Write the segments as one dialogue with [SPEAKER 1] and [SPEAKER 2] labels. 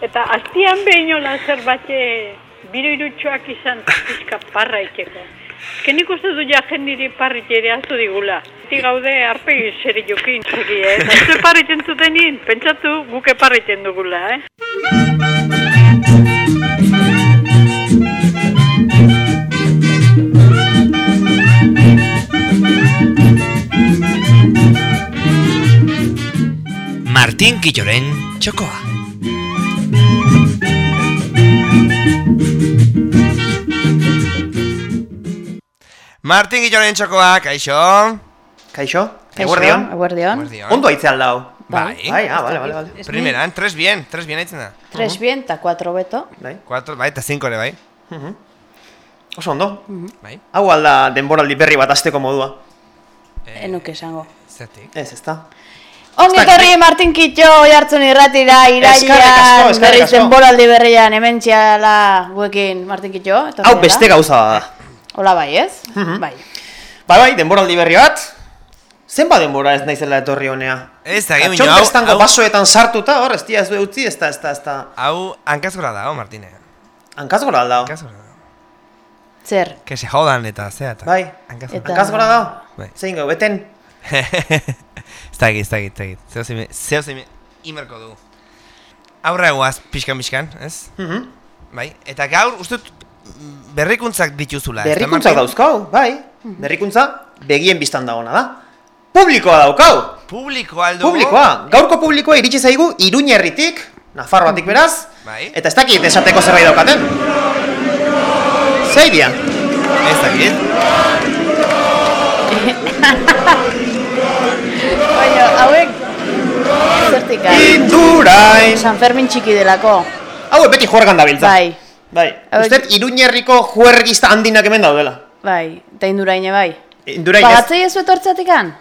[SPEAKER 1] Eta aztian behinola zerbait biro irutxoak izan pizka parra ikeko. Kenik uste du ja jendiri parrit ere hartu digula. Ti gaude arpegi zeri jokin zegi, eh? Zue parriten zutenin, pentsatu guke parriten dugula, eh?
[SPEAKER 2] Martín Quilloren txokoa. Martín Quilloren txokoa, kaixo.
[SPEAKER 3] Kaixo? Eguerdion?
[SPEAKER 4] Eguerdion.
[SPEAKER 3] Ondo aitze aldau.
[SPEAKER 2] Bai.
[SPEAKER 3] Bai, ah, vale, vale, vale.
[SPEAKER 4] Es
[SPEAKER 2] Primeran, tres bien, tres bien haitzen da.
[SPEAKER 4] Tres bien, eta cuatro beto.
[SPEAKER 3] Bai.
[SPEAKER 2] Cuatro, bai, eta cinco ere, bai.
[SPEAKER 3] Oso ondo.
[SPEAKER 2] Bai.
[SPEAKER 3] Hau alda denboraldi berri bat asteko modua.
[SPEAKER 2] Eh,
[SPEAKER 4] Enuke esango.
[SPEAKER 2] Zertik.
[SPEAKER 3] Ez, ez da.
[SPEAKER 4] Ongi etorri Martin Kitxo, jartzun irratira,
[SPEAKER 3] Eskerrik asko,
[SPEAKER 4] irailan,
[SPEAKER 3] eskerrik
[SPEAKER 4] berriz denboraldi berrian, hemen txiala guekin Martin Kitxo.
[SPEAKER 3] Hau beste gauza da.
[SPEAKER 4] Hola bai, ez? Bai.
[SPEAKER 3] Bai, bai, denboraldi berri bat. Zenba denbora ez naizela etorri honea?
[SPEAKER 2] Ez da,
[SPEAKER 3] Atxon
[SPEAKER 2] hau, hau,
[SPEAKER 3] basoetan sartuta, hor, ez dia ez du utzi, ez da, ez da, ez da.
[SPEAKER 2] hau hankazgora da, oh, Martine.
[SPEAKER 3] Hankaz gora aldao.
[SPEAKER 2] Hankazgora da.
[SPEAKER 4] Zer?
[SPEAKER 2] Que se jodan eta zea eta.
[SPEAKER 3] Bai.
[SPEAKER 2] Hankazgora.
[SPEAKER 3] Hankaz gora da.
[SPEAKER 2] Bai.
[SPEAKER 3] Zein gau, beten.
[SPEAKER 2] Ez da egit, ez da egit, ez da egit. Zeo zime, zeo zime, imerko du. Aurra eguaz, pixkan, pixkan, ez?
[SPEAKER 3] Mhm.
[SPEAKER 2] Bai, eta gaur, uste dut, mm, berrikuntzak dituzula. ez
[SPEAKER 3] Berrikuntzak dauzkau, bai. Berrikuntza begien biztan dagoena da. Publikoa daukau.
[SPEAKER 2] Publiko aldo.
[SPEAKER 3] Publikoa, gaurko publikoa iritsi zaigu Iruñerritik, Nafarroatik beraz,
[SPEAKER 2] Bai.
[SPEAKER 3] eta ez dakit esateko zerbait daukaten. Zeidia,
[SPEAKER 2] Ez da egit.
[SPEAKER 4] Baina, hauek, zertik ari.
[SPEAKER 3] Indurain!
[SPEAKER 4] San Fermin txiki delako.
[SPEAKER 3] Hau beti juergan dabiltza.
[SPEAKER 4] Bai,
[SPEAKER 3] Bai. Usted Iruñerriko juergista handinak hemen daudela.
[SPEAKER 4] bai, eta induraine bai.
[SPEAKER 3] Indurain ez.
[SPEAKER 4] Pagatzei ez etortzatikan?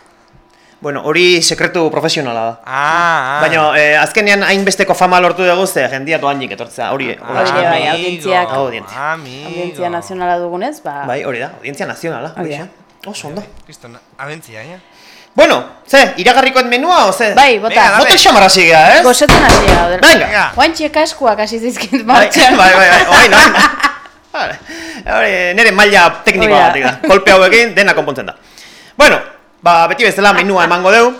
[SPEAKER 3] Bueno, hori sekretu profesionala da.
[SPEAKER 2] Ah, ah.
[SPEAKER 3] Baina, eh, azkenean hainbesteko fama lortu dugu ze jendia doainik etortzea, hori, hola
[SPEAKER 4] Hori
[SPEAKER 3] esan.
[SPEAKER 4] bai,
[SPEAKER 2] Amigo,
[SPEAKER 4] audientziak.
[SPEAKER 3] Audientzia.
[SPEAKER 2] Amigo.
[SPEAKER 4] Audientzia nazionala dugunez, ba...
[SPEAKER 3] Bai, hori da, audientzia nazionala.
[SPEAKER 4] Hori da.
[SPEAKER 3] Oso ondo.
[SPEAKER 2] Kriston, abentzia, eh?
[SPEAKER 3] Bueno, ze, iragarrikoet menua, o ze?
[SPEAKER 4] Bai, bota.
[SPEAKER 2] Venga,
[SPEAKER 3] Bote xamara zigea, ez?
[SPEAKER 4] Gozetan hasi gaudela.
[SPEAKER 3] Venga.
[SPEAKER 4] Guantxe kaskuak hasi zizkit
[SPEAKER 3] Bai,
[SPEAKER 4] martxan.
[SPEAKER 3] bai, bai, bai, oain, oain. Vale. Hori, nire maila teknikoa
[SPEAKER 4] da.
[SPEAKER 3] da. Kolpe hauekin dena konpontzen da. Bueno, ba, beti bezala menua emango dugu.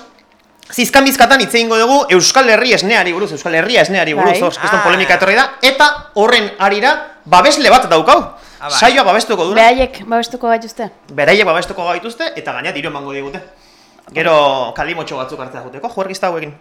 [SPEAKER 3] Zizkan bizkatan hitz egingo dugu Euskal Herri esneari buruz, Euskal Herria esneari buruz,
[SPEAKER 4] Bai.
[SPEAKER 3] hor, kriston
[SPEAKER 2] Ah.
[SPEAKER 3] polemika etorri da, eta horren arira babesle bat daukau.
[SPEAKER 2] Ah, bai.
[SPEAKER 3] Saioa babestuko du.
[SPEAKER 4] Behaiek babestuko gaituzte?
[SPEAKER 3] Beraiek babestuko gaituzte eta gainat diru emango digute. Gero kalimotxo batzuk hartzea juteko, juergista hauekin.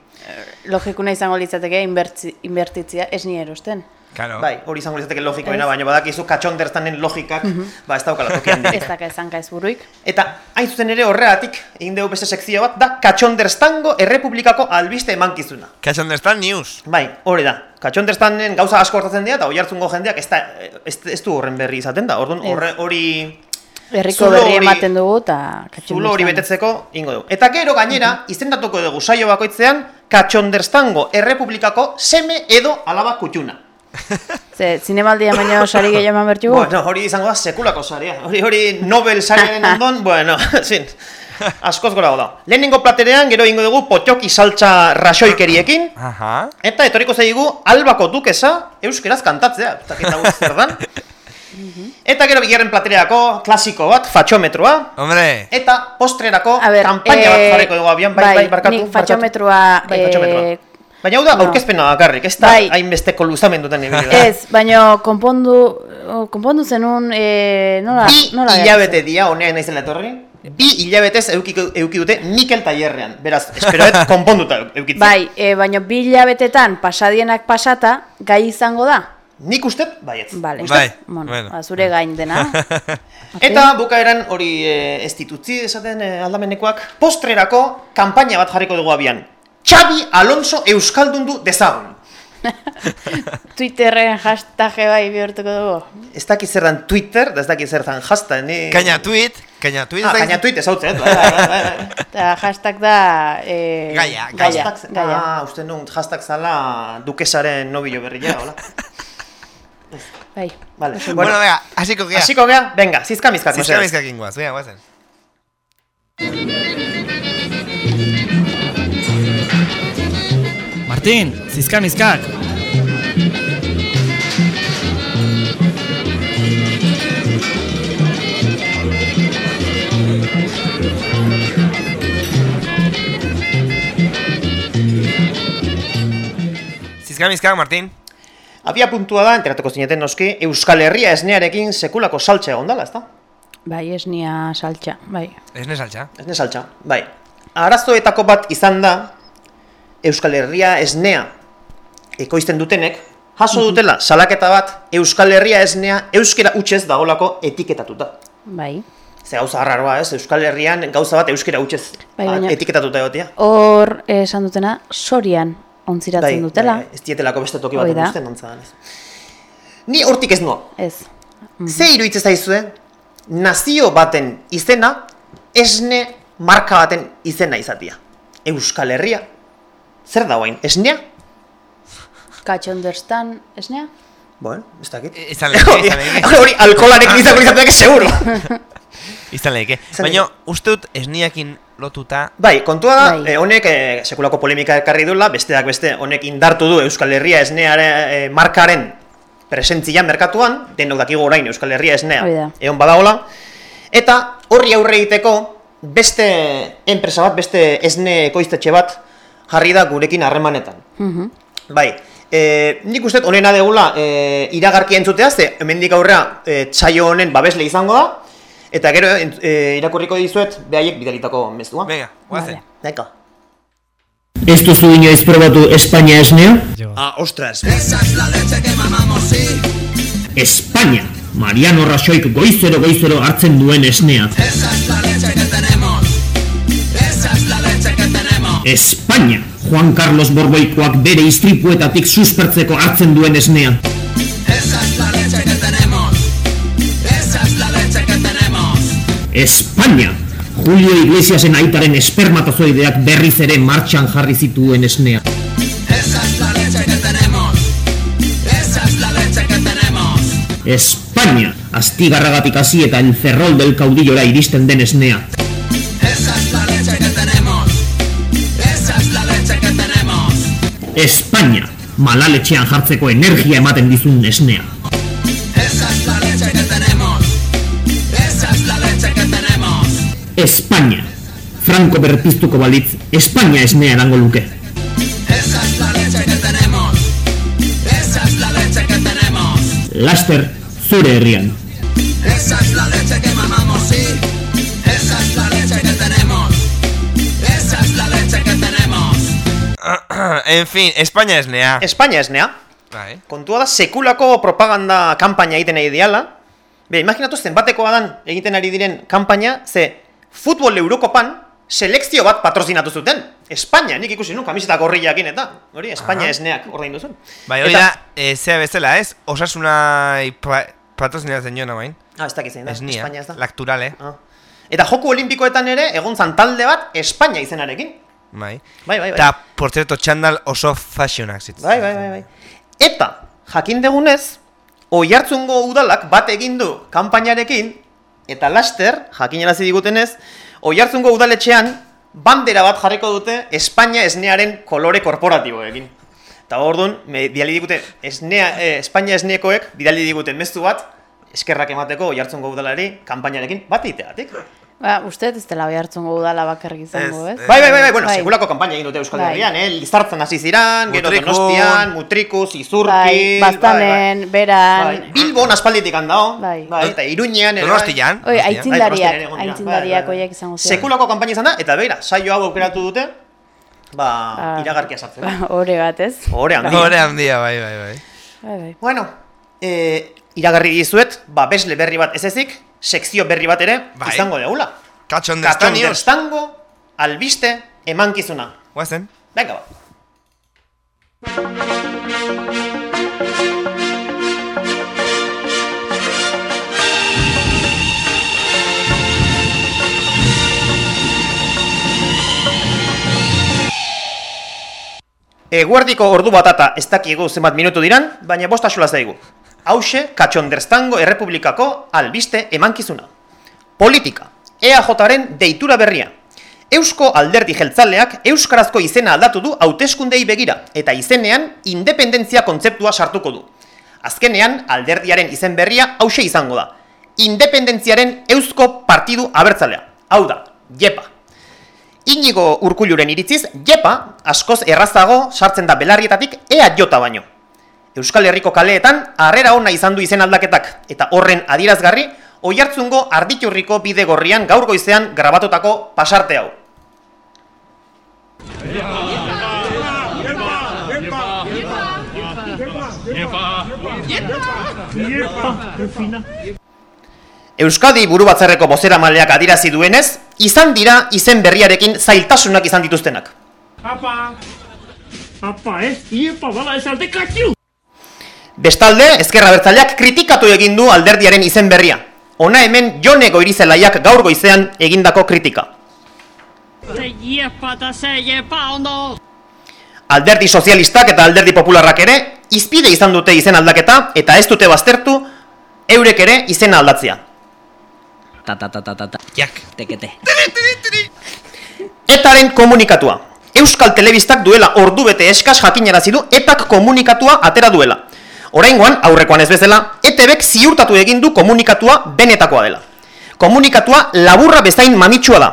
[SPEAKER 4] Logikuna izango litzateke inbertzi, inbertitzia ez ni erosten.
[SPEAKER 2] Claro.
[SPEAKER 3] Bai, hori izango litzateke logikoena,
[SPEAKER 4] Ez.
[SPEAKER 3] baina badakizu katxondertanen logikak, ba ez daukala tokian
[SPEAKER 4] Ez
[SPEAKER 3] dirik.
[SPEAKER 4] daka ezanka ez buruik.
[SPEAKER 3] Eta hain zuzen ere horregatik egin dugu beste sekzio bat da Katxonderstango Errepublikako albiste emankizuna.
[SPEAKER 2] Catch Understand News.
[SPEAKER 3] Bai, hori da. Katxonderstanen gauza asko hartatzen dira eta oihartzungo jendeak ez, da, ez, ez du horren berri izaten da. Orduan
[SPEAKER 4] Ez.
[SPEAKER 3] horre hori
[SPEAKER 4] Herriko berri ematen dugu eta katxun
[SPEAKER 3] zulo hori betetzeko ingo dugu. Eta gero gainera izendatuko dugu saio bakoitzean Katxonderstango Errepublikako seme edo alaba kutxuna.
[SPEAKER 4] Ze, zinemaldia baino sari gehiago eman bertugu?
[SPEAKER 3] Bueno, hori izango da sekulako saria. Hori hori Nobel sariaren ondon, bueno, zin. Askoz gorago da. Lehenengo platerean gero ingo dugu potxoki saltza rasoikeriekin.
[SPEAKER 2] Aha.
[SPEAKER 3] Eta etorriko zaigu albako dukesa euskeraz kantatzea. Eta kita guz dan. Eta gero bigarren platerako klasiko bat, fatxometroa.
[SPEAKER 2] Hombre.
[SPEAKER 3] Eta postrerako
[SPEAKER 4] A ber,
[SPEAKER 3] kanpaina bat
[SPEAKER 4] eh,
[SPEAKER 3] jarriko dugu abian, bai, bai, barkatu.
[SPEAKER 4] nik fatxometroa,
[SPEAKER 3] Bai, fatxometroa.
[SPEAKER 4] eh,
[SPEAKER 3] Baina hau da,
[SPEAKER 4] no.
[SPEAKER 3] aurkezpena bakarrik, ez da
[SPEAKER 4] Bai.
[SPEAKER 3] hainbesteko luzamendutan ibili da.
[SPEAKER 4] Ez, baino konpondu, o, konpondu zenun, e, nola,
[SPEAKER 3] Bi
[SPEAKER 4] nola
[SPEAKER 3] hilabete dia, honean naizela etorri, bi hilabetez eukiko, euki dute Mikel Tailerrean. Beraz, esperoet konponduta eukitzen.
[SPEAKER 4] Bai, e, baino bi hilabetetan pasadienak pasata, gai izango da?
[SPEAKER 3] Nik ustez, baietz.
[SPEAKER 4] Vale.
[SPEAKER 2] Bai,
[SPEAKER 4] Bueno,
[SPEAKER 2] bueno.
[SPEAKER 4] ba, zure gain dena.
[SPEAKER 3] Eta bukaeran hori e, ez ditutzi esaten e, aldamenekoak, postrerako kanpaina bat jarriko dugu abian. Xabi Alonso Euskaldundu dezagun.
[SPEAKER 4] Twitterren hashtag bai bihurtuko dugu.
[SPEAKER 3] Ez dakit zer dan Twitter, da ez dakit zer dan jasta, ni...
[SPEAKER 2] Kaina tweet. Kaina tweet.
[SPEAKER 3] Ah, kaina tweet ez hau bai, bai, bai, bai.
[SPEAKER 4] Eta hashtag da... E,
[SPEAKER 2] Gaia,
[SPEAKER 4] gaia,
[SPEAKER 3] Hashtag,
[SPEAKER 4] gaia.
[SPEAKER 3] ah, uste nun, hashtag zala dukesaren nobilo berria, hola.
[SPEAKER 4] Bai.
[SPEAKER 3] Vale.
[SPEAKER 2] Bueno,
[SPEAKER 3] bueno,
[SPEAKER 2] venga, hasiko gea.
[SPEAKER 3] Hasiko gea, venga,
[SPEAKER 2] zizka
[SPEAKER 3] mizkak.
[SPEAKER 2] Zizka mizkak ingoaz, venga, guazen.
[SPEAKER 5] Martin, zizka mizkak.
[SPEAKER 2] Zizka mizkak, Martin.
[SPEAKER 3] Abia puntua da, enteratuko zineten noski, Euskal Herria esnearekin sekulako saltxe egon dala, ezta?
[SPEAKER 4] Bai, esnia saltxa, bai.
[SPEAKER 2] Ez nesaltza.
[SPEAKER 3] Esne saltxa, bai. Arazoetako bat izan da, Euskal Herria esnea ekoizten dutenek, jaso dutela salaketa bat Euskal Herria esnea euskera utxez dagolako etiketatuta.
[SPEAKER 4] Bai.
[SPEAKER 3] Ze gauza arraroa, ez? Euskal Herrian gauza bat euskera utxez
[SPEAKER 4] Bai, baina-
[SPEAKER 3] etiketatuta egotia.
[SPEAKER 4] Hor eh, esan dutena, sorian ontziratzen dutela.
[SPEAKER 3] bai, ez dietelako beste toki bat ikusten antza denez. Ni hortik ez noa.
[SPEAKER 4] Ez.
[SPEAKER 3] Ze iruditzen zaizue, nazio baten izena, esne marka baten izena izatia. Euskal Herria. Zer da guain, esnea?
[SPEAKER 4] Katxonderstan, esnea?
[SPEAKER 3] Bueno, ez dakit.
[SPEAKER 2] E- izan lehike, izan lehike.
[SPEAKER 3] Hori alkolarekin izango izateak seguro.
[SPEAKER 2] Izan lehike.
[SPEAKER 3] Izan
[SPEAKER 2] Baina, uste dut esniakin lotuta...
[SPEAKER 3] Bai, kontua da,
[SPEAKER 4] Bai.
[SPEAKER 3] eh, honek eh, sekulako polemika ekarri duela, besteak beste honek indartu du Euskal Herria esneare eh, markaren presentzia merkatuan, denok dakigu orain Euskal Herria esnea egon badagola, eta horri aurre egiteko beste enpresa bat, beste esne ekoiztetxe bat jarri da gurekin harremanetan.
[SPEAKER 4] Mhm.
[SPEAKER 3] Bai, e, nik uste dut honena degula e, iragarki entzutea, ze hemendik aurrera e, txaio honen babesle izango da, eta gero e, irakurriko dizuet behaiek bidalitako mezua.
[SPEAKER 2] Venga, guazen.
[SPEAKER 4] Vale.
[SPEAKER 3] Venga.
[SPEAKER 5] Ez duzu inoiz probatu Espainia esnea?
[SPEAKER 3] Ah, ostras.
[SPEAKER 5] Espainia! Mariano Rajoik goizero goizero hartzen duen esnea. Espainia! Juan Carlos Borboikoak bere istripuetatik suspertzeko hartzen duen esnea. Espainia! Julio Iglesiasen aitaren espermatozoideak berriz ere martxan jarri zituen esnea. Espainia! Astigarragatik hasi eta el ferrol del caudillora iristen den esnea. Espainia! Malaletxean jartzeko energia ematen dizun esnea. Espainia! Franco berpiztuko balitz, Espainia esnea edango luke. Laster, zure herrian.
[SPEAKER 2] en fin, España esnea.
[SPEAKER 3] Espainia esnea.
[SPEAKER 2] Bai.
[SPEAKER 3] Kontua da sekulako propaganda kanpaina egiten ari diala. Be, imaginatu zenbatekoa dan egiten ari diren kanpaina, ze futbol eurokopan selekzio bat patrozinatu zuten. Espainia, nik ikusi nun, kamiseta gorriakin eta, hori, Espainia
[SPEAKER 2] Aha.
[SPEAKER 3] esneak ordaindu zuen.
[SPEAKER 2] Bai, hori
[SPEAKER 3] Eta-
[SPEAKER 2] da, e, zea bezala, ez? Osasuna pa, patrozinatzen joan amain.
[SPEAKER 3] Ah, ez dakit zein da,
[SPEAKER 2] Esnia,
[SPEAKER 3] Espainia ez da.
[SPEAKER 2] lakturale.
[SPEAKER 3] Ah. Eta joku olimpikoetan ere, egon zan talde bat, Espainia izenarekin.
[SPEAKER 2] Bai.
[SPEAKER 3] Bai, bai, bai.
[SPEAKER 2] Eta, por cierto, txandal oso fashionak zitzen.
[SPEAKER 3] Bai, bai, bai, bai. Eta, jakin degunez, oihartzungo udalak bat egin du kanpainarekin, eta laster, jakinarazi digutenez, oihartzungo udaletxean, bandera bat jarriko dute Espainia esnearen kolore korporatiboekin. Eta orduan, bidali digute, esnea, eh, Espainia esnekoek bidali diguten mezu bat, eskerrak emateko oihartzungo udalari kanpainarekin bat egiteatik.
[SPEAKER 4] Ba, uste ez dela behartzungo udala bakarrik izango,
[SPEAKER 2] Ez.
[SPEAKER 3] Bai, bai, bai, bai, bueno,
[SPEAKER 4] Bai.
[SPEAKER 3] sekulako kanpaina egin dute Euskal
[SPEAKER 4] Bai.
[SPEAKER 3] Herrian, eh? Lizartzen hasi ziran, gero. Donostian, Mutriku, Zizurki...
[SPEAKER 4] Bai, baztanen, beran...
[SPEAKER 3] Bai, Bilbon aspalditik handao,
[SPEAKER 4] Bai.
[SPEAKER 3] eta Iruñean bai.
[SPEAKER 2] Donostian.
[SPEAKER 4] Oi, aitzindariak, aitzindariak
[SPEAKER 3] Bai, bai,
[SPEAKER 4] oiek
[SPEAKER 3] bai.
[SPEAKER 4] izango ziren.
[SPEAKER 3] Sekulako kanpaina izan da, eta beira, saio hau aukeratu dute, ba,
[SPEAKER 4] Ah.
[SPEAKER 3] iragarkia sartzen.
[SPEAKER 4] Ba, Ore bat, ez?
[SPEAKER 3] Hore handia.
[SPEAKER 2] Hore handia, bai, bai, bai.
[SPEAKER 4] Bai, bai.
[SPEAKER 3] Bueno, e, iragarri dizuet, ba, besle berri bat ez ezik, sekzio berri bat ere,
[SPEAKER 2] Bai.
[SPEAKER 3] izango deula.
[SPEAKER 2] Katxon
[SPEAKER 3] Katxon destango, albiste, emankizuna.
[SPEAKER 2] Guazen.
[SPEAKER 3] Venga, ba. Eguerdiko ordu batata ez dakigu zenbat minutu diran, baina bosta xula zaigu. Hauxe, Katxonderztango Errepublikako albiste emankizuna. Politika. EAJaren deitura berria. Eusko alderdi jeltzaleak euskarazko izena aldatu du hauteskundei begira eta izenean independentzia kontzeptua sartuko du. Azkenean alderdiaren izen berria hause izango da. Independentziaren eusko partidu abertzalea. Hau da, jepa. Inigo urkulluren iritziz, jepa askoz errazago sartzen da belarrietatik ea jota baino. Euskal Herriko kaleetan harrera ona izan du izen aldaketak eta horren adierazgarri oihartzungo arditurriko bide gorrian gaur goizean grabatutako pasarte hau. Euskadi buru batzarreko bozera maleak adirazi duenez, izan dira izen berriarekin zailtasunak izan dituztenak.
[SPEAKER 6] Apa! Apa, ez? Iepa, bala ez alde katxu!
[SPEAKER 3] Bestalde, ezkerra bertzaleak kritikatu egin du alderdiaren izen berria. Ona hemen jone goirizelaiak gaur goizean egindako kritika. Alderdi sozialistak eta alderdi popularrak ere, izpide izan dute izen aldaketa eta ez dute baztertu eurek ere izena aldatzea.
[SPEAKER 7] Ta ta ta ta ta ta.
[SPEAKER 2] Jak.
[SPEAKER 7] Tekete.
[SPEAKER 3] Etaren komunikatua. Euskal Telebistak duela ordu bete eskas jakinarazi du etak komunikatua atera duela. Oraingoan, aurrekoan ez bezala, ETBek ziurtatu egin du komunikatua benetakoa dela. Komunikatua laburra bezain mamitsua da.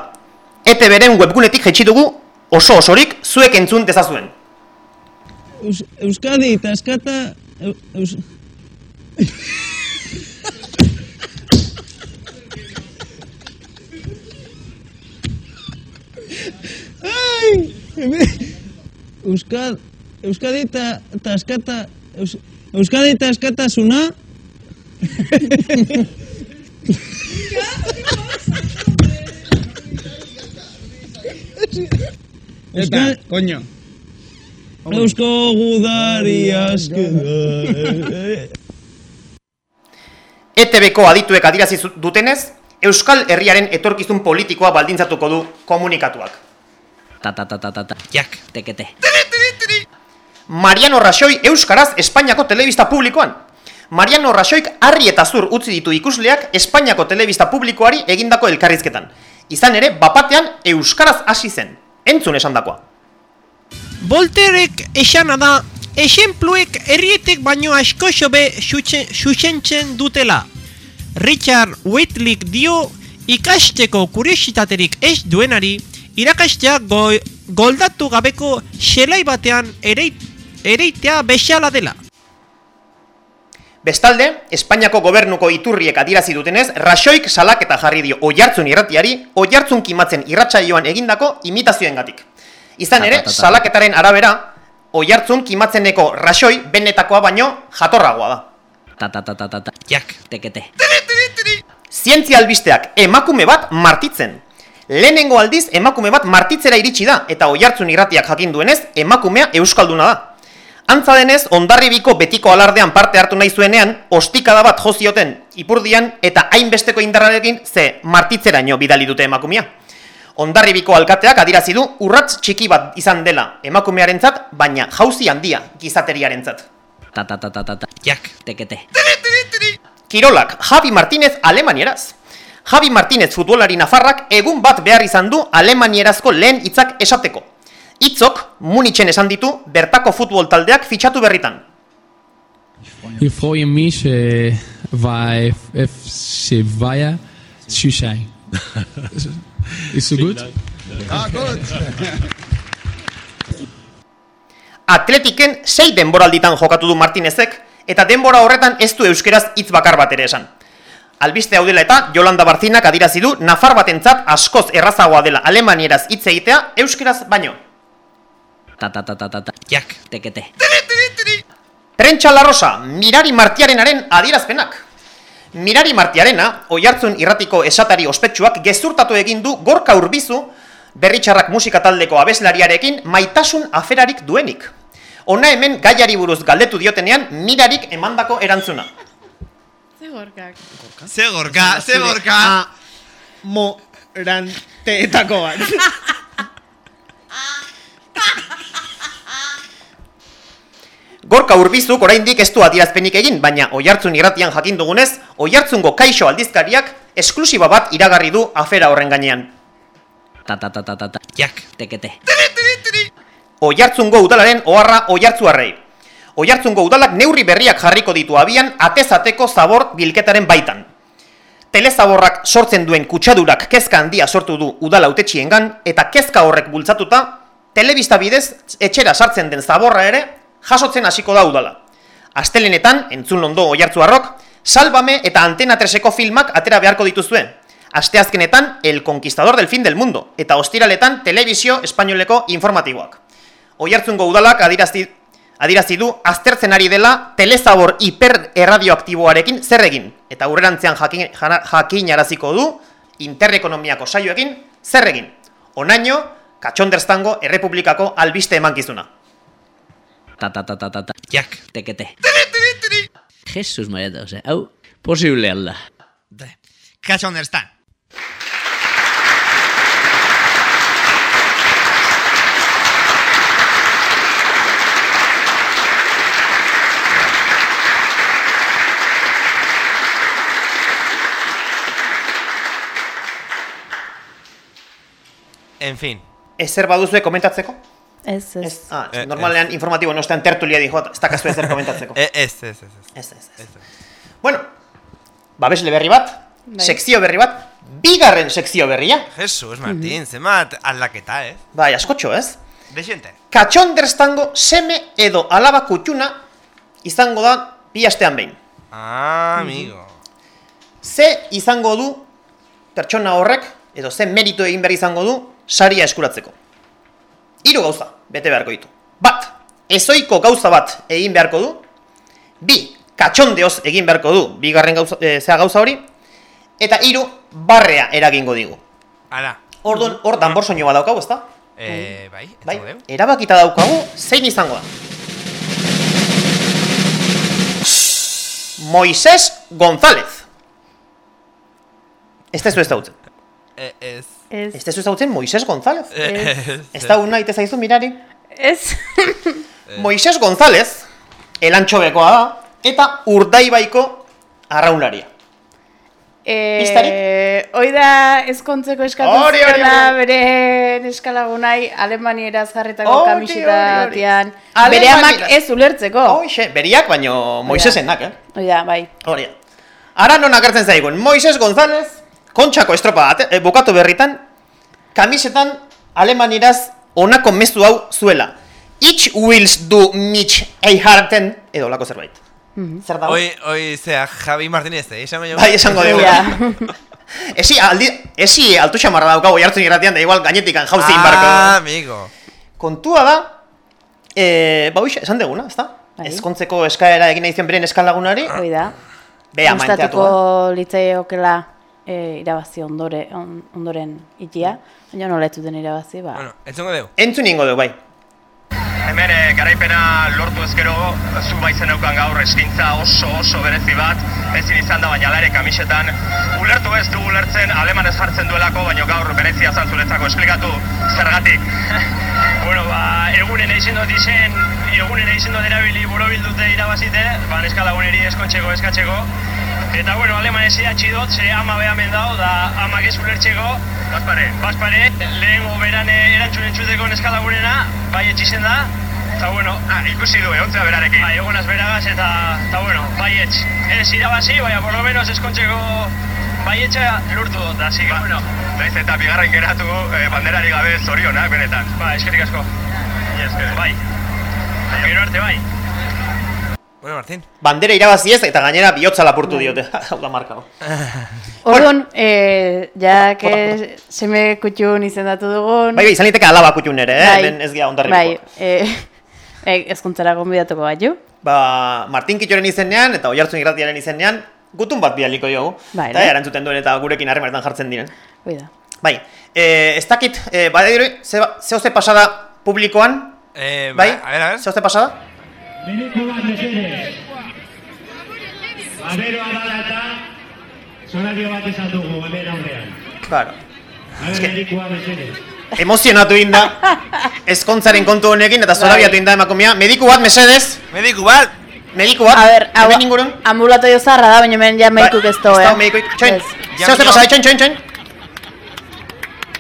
[SPEAKER 3] ETBren webgunetik jetxi dugu oso osorik zuek entzun dezazuen.
[SPEAKER 8] Eus, Euskadi eta eskata... Eu, eus... Ai! hemen- Euskad... Euskadi eta eskata... Eus, Euskadi eta eskatasuna... Euskadi...
[SPEAKER 9] Coño.
[SPEAKER 8] Eusko gudari askeda...
[SPEAKER 3] ETBko adituek adirazi dutenez, Euskal Herriaren etorkizun politikoa baldintzatuko du komunikatuak.
[SPEAKER 7] Ta ta ta ta ta ta.
[SPEAKER 2] Jak.
[SPEAKER 7] Tekete.
[SPEAKER 3] Mariano Raxoi Euskaraz Espainiako telebista publikoan. Mariano Raxoik harri eta zur utzi ditu ikusleak Espainiako telebista publikoari egindako elkarrizketan. Izan ere, bapatean Euskaraz hasi zen. Entzun esandakoa.
[SPEAKER 10] Volterek esana da, esenpluek herrietek baino asko xobe xuxentzen dutela. Richard Whitlick dio ikasteko kuriositaterik ez duenari, irakastea go, goldatu gabeko xelai batean ereit, ereitea bexala dela.
[SPEAKER 3] Bestalde, Espainiako gobernuko iturriek adirazi dutenez, Raxoik salaketa jarri dio oihartzun irratiari, oihartzun kimatzen irratsaioan egindako imitazioengatik. Izan ere,
[SPEAKER 7] Ta, ta, ta, ta.
[SPEAKER 3] salaketaren arabera, oihartzun kimatzeneko Raxoi benetakoa baino jatorragoa da.
[SPEAKER 7] Ta ta ta ta ta ta.
[SPEAKER 2] Jak.
[SPEAKER 7] Tekete.
[SPEAKER 3] Zientzia albisteak emakume bat martitzen. Lehenengo aldiz emakume bat martitzera iritsi da eta oihartzun irratiak jakin duenez emakumea euskalduna da. Antza denez, ondarribiko betiko alardean parte hartu nahi zuenean, ostikada bat jozioten ipurdian eta hainbesteko indarrarekin ze martitzeraino bidali dute emakumea. Ondarribiko alkateak adirazi du urrats txiki bat izan dela emakumearentzat, baina jauzi handia gizateriarentzat.
[SPEAKER 7] Ta ta ta ta ta.
[SPEAKER 2] Jak.
[SPEAKER 7] Tekete.
[SPEAKER 3] Kirolak, Javi Martínez alemanieraz. Javi Martínez futbolari nafarrak egun bat behar izan du alemanierazko lehen hitzak esateko. Hitzok Munitzen esan ditu bertako futbol taldeak fitxatu berritan.
[SPEAKER 11] Ich freue mich, äh, weil FC Weiher zu sein. Ist so gut?
[SPEAKER 9] Ah, gut.
[SPEAKER 3] Atletiken sei denboralditan jokatu du Martinezek, eta denbora horretan ez du euskeraz hitz bakar bat ere esan. Albiste hau dela eta Jolanda Barzinak adirazi du Nafar batentzat askoz errazagoa dela alemanieraz hitz egitea euskeraz baino.
[SPEAKER 7] Ta ta ta ta ta ta.
[SPEAKER 2] Jak.
[SPEAKER 7] Tekete.
[SPEAKER 3] Prentsa La Rosa, Mirari Martiarenaren adierazpenak. Mirari Martiarena, oihartzun irratiko esatari ospetsuak gezurtatu egin du gorka urbizu, berritxarrak musika taldeko abeslariarekin maitasun aferarik duenik. Ona hemen gaiari buruz galdetu diotenean mirarik emandako erantzuna.
[SPEAKER 12] Ze gorkak.
[SPEAKER 2] Ze gorka, ze gorka.
[SPEAKER 9] Moranteetako bat.
[SPEAKER 3] Gorka urbizuk oraindik ez du adierazpenik egin, baina oihartzun irratian jakin dugunez, oihartzungo kaixo aldizkariak esklusiba bat iragarri du afera horren gainean.
[SPEAKER 7] Ta ta ta ta ta ta.
[SPEAKER 2] Jak.
[SPEAKER 7] Tekete.
[SPEAKER 3] Oihartzungo udalaren oharra oihartzuarrei. Oihartzungo udalak neurri berriak jarriko ditu abian atezateko zabor bilketaren baitan. telezaborrak sortzen duen kutsadurak kezka handia sortu du udala autetxiengan eta kezka horrek bultzatuta, telebista bidez etxera sartzen den zaborra ere jasotzen hasiko da udala. Astelenetan, entzun londo oiartzuarrok, Salbame eta Antena 3eko filmak atera beharko dituzue. Asteazkenetan, El Conquistador del Fin del Mundo, eta ostiraletan, Telebizio Espainoleko informatiboak. Oiartzungo udalak adirazi, adirazi du aztertzen ari dela telezabor hiper erradioaktiboarekin zer egin, eta aurrerantzean jakin, jakinaraziko du interrekonomiako saioekin zer egin. Onaino, Katxonderztango Errepublikako albiste emankizuna.
[SPEAKER 7] Ta ta ta ta ta ta.
[SPEAKER 2] Jak.
[SPEAKER 7] Tekete. Jesus María, o sea, hau posible alda.
[SPEAKER 2] Catch understand. En fin.
[SPEAKER 3] Ezer baduzue komentatzeko?
[SPEAKER 4] Ez, ez.
[SPEAKER 3] Ah,
[SPEAKER 2] Eh,
[SPEAKER 3] normalean informatibo nostean tertulia dijo, ez dakazu ezer komentatzeko.
[SPEAKER 2] Eh, Ez, ez, ez, ez.
[SPEAKER 3] Ez, ez, ez. Bueno, babesle berri bat,
[SPEAKER 4] Bai.
[SPEAKER 3] sekzio berri bat, bigarren sekzio berria.
[SPEAKER 2] Jesus, Martín, zenbat aldaketa, ez?
[SPEAKER 3] Bai, askotxo ez?
[SPEAKER 2] Dexente.
[SPEAKER 3] Katxonderztango seme edo alaba kutxuna izango da bi astean behin.
[SPEAKER 2] Ah, amigo.
[SPEAKER 3] Ze izango du pertsona horrek, edo ze meritu egin behar izango du, saria eskuratzeko. Hiru gauza, bete beharko ditu. Bat, ezoiko gauza bat egin beharko du. Bi, katxondeoz egin beharko du, bigarren gauza, e, zea gauza hori. Eta hiru, barrea eragingo digu.
[SPEAKER 2] Ara.
[SPEAKER 3] Orduan, hor danbor soinu bat daukagu, ezta?
[SPEAKER 2] Eh, bai,
[SPEAKER 3] Bai,
[SPEAKER 2] entzungo deu.
[SPEAKER 3] erabakita daukagu, zein izango da. Moisés González. Ez tezu ez dautzen.
[SPEAKER 2] Eh, ez.
[SPEAKER 4] Ez.
[SPEAKER 3] Ez tezu ez dautzen Moisés González.
[SPEAKER 2] Eh,
[SPEAKER 3] Ez da una ite zaizu mirari.
[SPEAKER 4] Ez.
[SPEAKER 3] Moisés González, elantxobekoa da, eta urdaibaiko arraunlaria.
[SPEAKER 4] Eh, hoi da ezkontzeko eskatu
[SPEAKER 3] Hori, hori,
[SPEAKER 4] ziela
[SPEAKER 3] hori.
[SPEAKER 4] bere eskalagunai kamiseta
[SPEAKER 3] hori, hori.
[SPEAKER 4] batean. Bere amak ez ulertzeko.
[SPEAKER 3] Hoxe, beriak, baino Moisesenak, eh?
[SPEAKER 4] Hoi da, bai.
[SPEAKER 3] Hori da. Ara non agertzen zaigun, Moises González, kontxako estropa bat, eh, bukatu berritan, kamisetan alemanieraz onako mezu hau zuela. Ich wills du mich eiharten, edo lako zerbait. Zer dago?
[SPEAKER 2] Hoi, hoi, zea, Javi Martínez, eh? Esan baino.
[SPEAKER 3] Bai, esango dugu. Esi, aldi, esi altu xamarra daukagu jartzen irratian, da igual gainetikan jauzi
[SPEAKER 2] Ah,
[SPEAKER 3] inbarko.
[SPEAKER 2] amigo.
[SPEAKER 3] Kontua da, eh, ba hoxe, esan deguna, ezta?
[SPEAKER 4] Bai.
[SPEAKER 3] Ezkontzeko eskaera egin nahi zion beren eskalagunari,
[SPEAKER 4] Hoi da.
[SPEAKER 3] bea manteatu.
[SPEAKER 4] Gustatuko litzaiokela eh, irabazi ondore, on, ondoren itia. Baina nola ez zuten irabazi, ba.
[SPEAKER 2] Bueno, entzungo deu.
[SPEAKER 3] Entzun ingo dugu, bai.
[SPEAKER 13] Hemen eh, garaipena lortu ezkero, zu baizen eukan gaur eskintza oso oso berezi bat, ezin izan da baina ere kamisetan, ulertu ez du ulertzen, alemanez jartzen duelako, baina gaur berezia zan zuretzako, esplikatu zergatik. bueno, ba, egunen eizen dut izen, egunen eizen dut erabili borobildute irabazite, ba, neskalaguneri eskontxeko eskatzeko, Eta bueno, alemanez idatzi dut, ze ama behamen dau, da amak ez ulertzeko, Baspare. Baspare, lehen beran eh, erantzun entzuteko neskalagunena, bai etxizen da, eta bueno... Ah, ikusi du, egontzea berarekin. Bai, egonaz beragaz, eta, eta bueno, bai etx. Ez irabazi, baina por lo menos eskontzeko bai etxa lortu dut, así que bueno. Naiz eta bigarren geratu eh, banderari gabe zorionak benetan. Ba, eskerrik asko. Bai. Gero arte bai.
[SPEAKER 2] Bueno, Martín.
[SPEAKER 3] Bandera irabazi ez, eta gainera bihotza lapurtu diote. Hau da marka.
[SPEAKER 4] Orduan, eh, ja que seme kutxun izendatu dugun.
[SPEAKER 3] Bai, bai, izan liteke alaba kutxun ere, eh?
[SPEAKER 4] Bai.
[SPEAKER 3] Hemen ez gira ondarriko.
[SPEAKER 4] Bai, eh, eh, ezkuntzara gonbidatuko gaitu.
[SPEAKER 3] Ba, Martin Kitxoren izenean eta Oiartzun irratiaren izenean gutun bat bidaliko diogu.
[SPEAKER 4] Bai,
[SPEAKER 3] eta
[SPEAKER 4] ne?
[SPEAKER 3] erantzuten duen eta gurekin harremanetan jartzen diren.
[SPEAKER 4] Hoi da.
[SPEAKER 3] Bai, eh, ez dakit, eh, badairu, ze, zehoze pasada publikoan?
[SPEAKER 2] Eh,
[SPEAKER 3] bai,
[SPEAKER 2] a ver, a ver.
[SPEAKER 3] zehoze pasada?
[SPEAKER 6] Beniko bat mesedez. Baberoa dala eta zorario bat esan dugu hemen aurrean.
[SPEAKER 3] Claro.
[SPEAKER 6] A ver, medikoa mesedez.
[SPEAKER 3] Emozionatu inda, ezkontzaren kontu honekin eta zorabiatu inda emakumea. Mediku bat, mesedez?
[SPEAKER 2] Mediku bat?
[SPEAKER 3] Mediku bat?
[SPEAKER 4] A ber, hau, ambulatorio zarra da, baina hemen ja medikuk ez
[SPEAKER 3] Ez
[SPEAKER 4] eh?
[SPEAKER 3] dago medikuik. Txoin,
[SPEAKER 4] Ez.
[SPEAKER 3] zehoze pasada, txoin, txoin, txoin.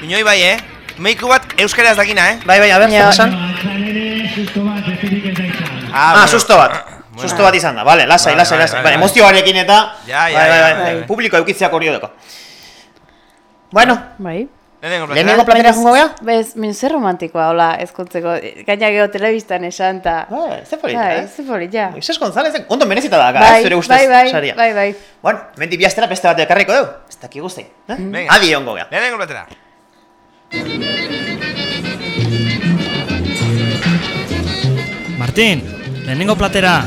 [SPEAKER 2] Minoi bai, eh? Mediku bat euskaraz dakina, eh?
[SPEAKER 3] Bai, bai, a ber, zer
[SPEAKER 4] Ja.
[SPEAKER 3] Esan?
[SPEAKER 6] Atzan ere, susto bat.
[SPEAKER 3] Ah, susto bat.
[SPEAKER 2] Bueno.
[SPEAKER 3] Susto bat izan da, vale, lasai,
[SPEAKER 2] Vale,
[SPEAKER 3] lasai,
[SPEAKER 2] vale,
[SPEAKER 3] lasai.
[SPEAKER 2] vale,
[SPEAKER 3] emozioarekin eta...
[SPEAKER 2] Ja, ja, ja.
[SPEAKER 3] Publiko eukitziak hori deko. Bueno,
[SPEAKER 4] Bai.
[SPEAKER 2] Lehenengo platera.
[SPEAKER 3] lehenengo platera jongo gea?
[SPEAKER 4] Bez, min zer romantikoa, hola, ezkontzeko. Gaina geho telebistan esan, eta...
[SPEAKER 3] Bai, ze polita,
[SPEAKER 4] Bai,
[SPEAKER 3] eh?
[SPEAKER 4] ze polita.
[SPEAKER 3] Moises González, ondo merezita da,
[SPEAKER 4] Bai,
[SPEAKER 3] zure ustez,
[SPEAKER 4] bai, bai,
[SPEAKER 3] saria.
[SPEAKER 4] bai, bai.
[SPEAKER 3] Bueno, mendi biastera beste bat ekarriko dugu. Ez daki guzti. Eh?
[SPEAKER 2] Venga.
[SPEAKER 3] Adi ongo gea.
[SPEAKER 2] Lehenengo platera.
[SPEAKER 14] Martín, lehenengo platera.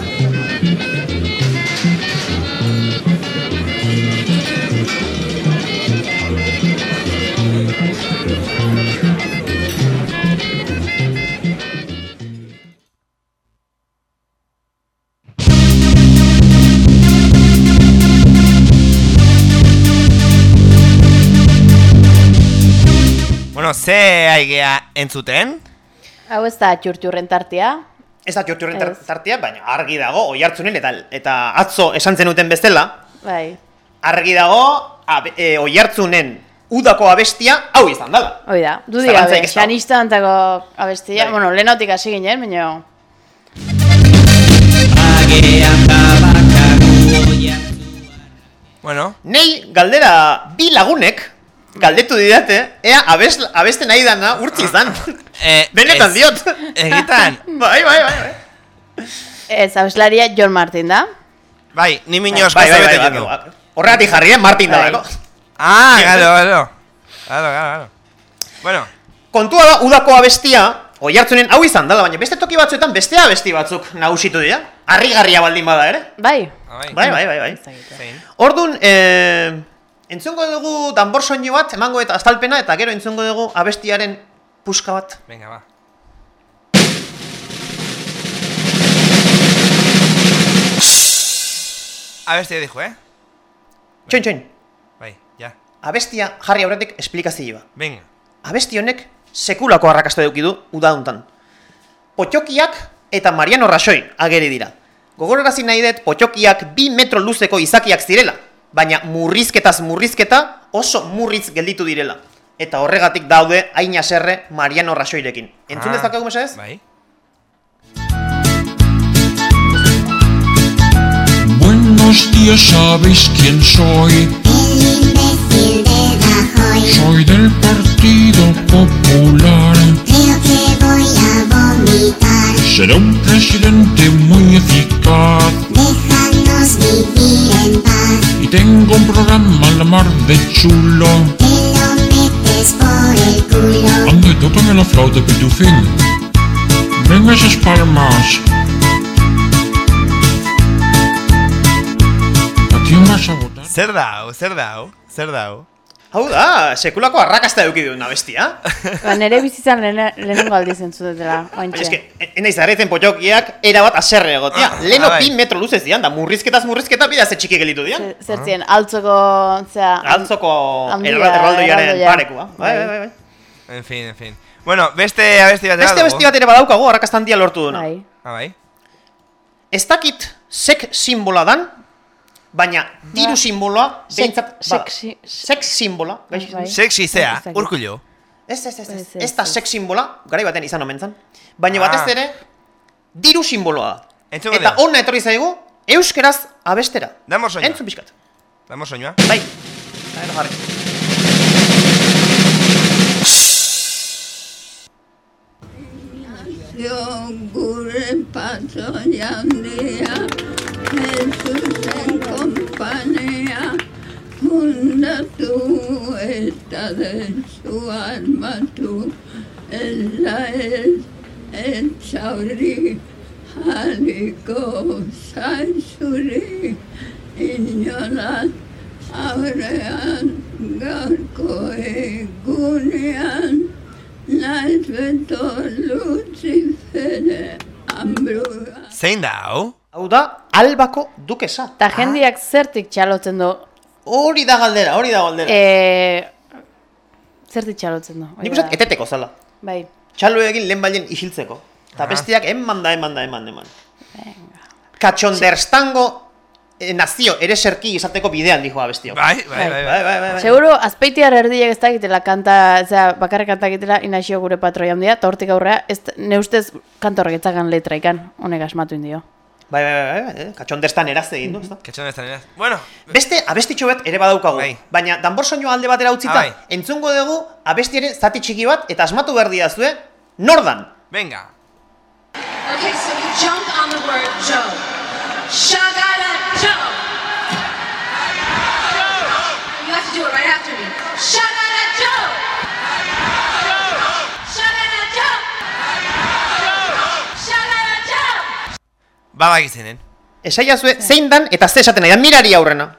[SPEAKER 2] Bueno, ze aigea entzuten?
[SPEAKER 4] Hau ez da txurtxurren tartea.
[SPEAKER 3] Ez da
[SPEAKER 4] Ez.
[SPEAKER 3] tartea, baina argi dago, oi hartzunen, eta, eta atzo esan zenuten bestela,
[SPEAKER 4] Bai,
[SPEAKER 3] argi dago, e, oi hartzunen udako abestia, hau izan dela.
[SPEAKER 4] hoi da.
[SPEAKER 3] Ez dago.
[SPEAKER 4] xanista antako abestia.
[SPEAKER 3] Bai.
[SPEAKER 4] Bueno, lehenotik hasi ginen, baina...
[SPEAKER 2] Bueno,
[SPEAKER 3] Nei galdera bi lagunek galdetu didate, ea abes, abeste nahi dana urtzi izan.
[SPEAKER 2] eh,
[SPEAKER 3] Benetan
[SPEAKER 2] ez-
[SPEAKER 3] diot.
[SPEAKER 2] Egitan,
[SPEAKER 3] bai, bai, bai. bai.
[SPEAKER 4] Ez, abeslaria John Martin da.
[SPEAKER 2] bai, ni miñoz
[SPEAKER 3] Bai, bai, bai, bai, bai. Horregatik jarri, eh? Martin
[SPEAKER 4] Bai.
[SPEAKER 3] dalako.
[SPEAKER 2] Ah, galo, galo. Galo, galo, galo. Bueno,
[SPEAKER 3] Kontua da, udako abestia, oi hartzunen hau izan dela, baina beste toki batzuetan beste abesti batzuk nagusitu dira. Harrigarria baldin bada, ere?
[SPEAKER 4] Bai.
[SPEAKER 2] bai.
[SPEAKER 3] Bai, bai, bai, bai. Orduan, eh, entzungo dugu danbor soinu bat, emango eta aztalpena, eta gero entzungo dugu abestiaren puska bat.
[SPEAKER 2] Venga, va. Abestia dijo, eh?
[SPEAKER 3] Txoin, txoin.
[SPEAKER 2] Bai, ja.
[SPEAKER 3] Abestia jarri aurretik esplikazioa.
[SPEAKER 2] Venga.
[SPEAKER 3] Abesti honek sekulako arrakasta eduki du udaduntan. Potxokiak eta Mariano Raxoi ageri dira. Gogorarazi nahi dut potxokiak bi metro luzeko izakiak zirela, baina murrizketaz murrizketa oso murritz gelditu direla. Eta horregatik daude hain haserre Mariano Raxoirekin. Entzun
[SPEAKER 2] Ah,
[SPEAKER 3] dezakegu mesedez?
[SPEAKER 2] Bai.
[SPEAKER 15] Buenos días, ¿sabéis quién soy? Soy del Partido Popular.
[SPEAKER 16] Creo que voy a vomitar.
[SPEAKER 15] Seré un presidente muy eficaz.
[SPEAKER 16] Déjanos vivir en paz.
[SPEAKER 15] Y tengo un programa la mar de chulo.
[SPEAKER 16] Te lo metes por el culo.
[SPEAKER 15] Pitufín. Venga esas palmas. ¿A quién vas a votar?
[SPEAKER 2] Zer da hau, zer da hau, da
[SPEAKER 3] sekulako arrakasta eduki duen abestia.
[SPEAKER 4] Ba, nere bizitzan lehene- lehenengo aldiz entzutela,
[SPEAKER 3] Baina
[SPEAKER 4] ointxe.
[SPEAKER 3] eske, enaiz zareten potxokiak erabat aserre egotia.
[SPEAKER 2] Ah,
[SPEAKER 3] Leno bi metro luzez dian, da murrizketaz murrizketa bida ze txiki gelitu dian.
[SPEAKER 4] Zertzien, altzoko, zera...
[SPEAKER 3] Altzoko erraldoiaren
[SPEAKER 4] erraldoia.
[SPEAKER 3] parekua. Bai, bai, bai. bai.
[SPEAKER 2] En fin, en fin. Bueno, beste abesti bat
[SPEAKER 3] Beste besti bat ere badaukagu arrakasta handia lortu duna.
[SPEAKER 4] Bai.
[SPEAKER 2] Ah, bai.
[SPEAKER 3] Ez dakit sek simbola dan, baina diru simboloa behintzat bada.
[SPEAKER 4] sexi-
[SPEAKER 3] Sek simbola. gaixo
[SPEAKER 4] Bai.
[SPEAKER 3] izan.
[SPEAKER 2] Sexy zea,
[SPEAKER 4] Ez dakit.
[SPEAKER 2] urkullu.
[SPEAKER 3] Ez, ez, ez, ez.
[SPEAKER 4] Ez,
[SPEAKER 3] da sek simbola, garai baten izan omen zan. Baina
[SPEAKER 2] Ah.
[SPEAKER 3] batez ere, diru simboloa da. Eta onna etorri zaigu, euskeraz abestera.
[SPEAKER 2] Damos soinua.
[SPEAKER 3] Entzun pixkat.
[SPEAKER 2] Damos soinua.
[SPEAKER 3] Bai. Gero jarri.
[SPEAKER 17] gure patroiandea, Jesusen kompania, hundatu eta dezu armatu, ela ez, ez zauri, haliko zaizuri, inolat aurrean, gaurko egunean, naiz beto Lucifere ambrua.
[SPEAKER 2] Zein da hau?
[SPEAKER 3] Hau da, albako dukesa.
[SPEAKER 4] Eta jendiak zertik txalotzen du.
[SPEAKER 3] Hori da galdera, hori da galdera.
[SPEAKER 4] E, zertik txalotzen du.
[SPEAKER 3] Nik
[SPEAKER 4] da.
[SPEAKER 3] eteteko zala.
[SPEAKER 4] Bai.
[SPEAKER 3] Txalo egin lehen bailen isiltzeko. Eta
[SPEAKER 2] Aha.
[SPEAKER 3] bestiak eman da, eman da, eman, eman. Katxonderstango eh, nazio ere serki izateko bidean dijo abestiok.
[SPEAKER 2] Bai, bai, bai, bai.
[SPEAKER 3] bai, bai, bai.
[SPEAKER 4] Seguro, azpeitiar erdiek ez dakitela kanta, zera, bakarrik kanta egitela inaxio gure patroi handia, eta hortik aurrea, ez, ne ustez etzagan letra ikan, honek asmatu indio.
[SPEAKER 3] Bai, bai, bai, bai, eh? katxondestan eraz egin du, ezta?
[SPEAKER 2] Katxondestan eraz. Bueno,
[SPEAKER 3] Beste abestitxo bat ere badaukagu.
[SPEAKER 2] Bai.
[SPEAKER 3] Baina danbor soinua alde batera utzita,
[SPEAKER 2] Ah, bai.
[SPEAKER 3] entzungo dugu abestiaren zati txiki bat eta asmatu behar didazue, nordan.
[SPEAKER 2] venga.
[SPEAKER 14] Okay, so you jump on the word Joe. Shagala Joe. You have to do it right after me. Shagala Joe. Shagala Joe. Shagala Joe.
[SPEAKER 2] Badakizenen.
[SPEAKER 3] Esaiazue zein dan eta ze esaten nahi dan, mirari aurrena.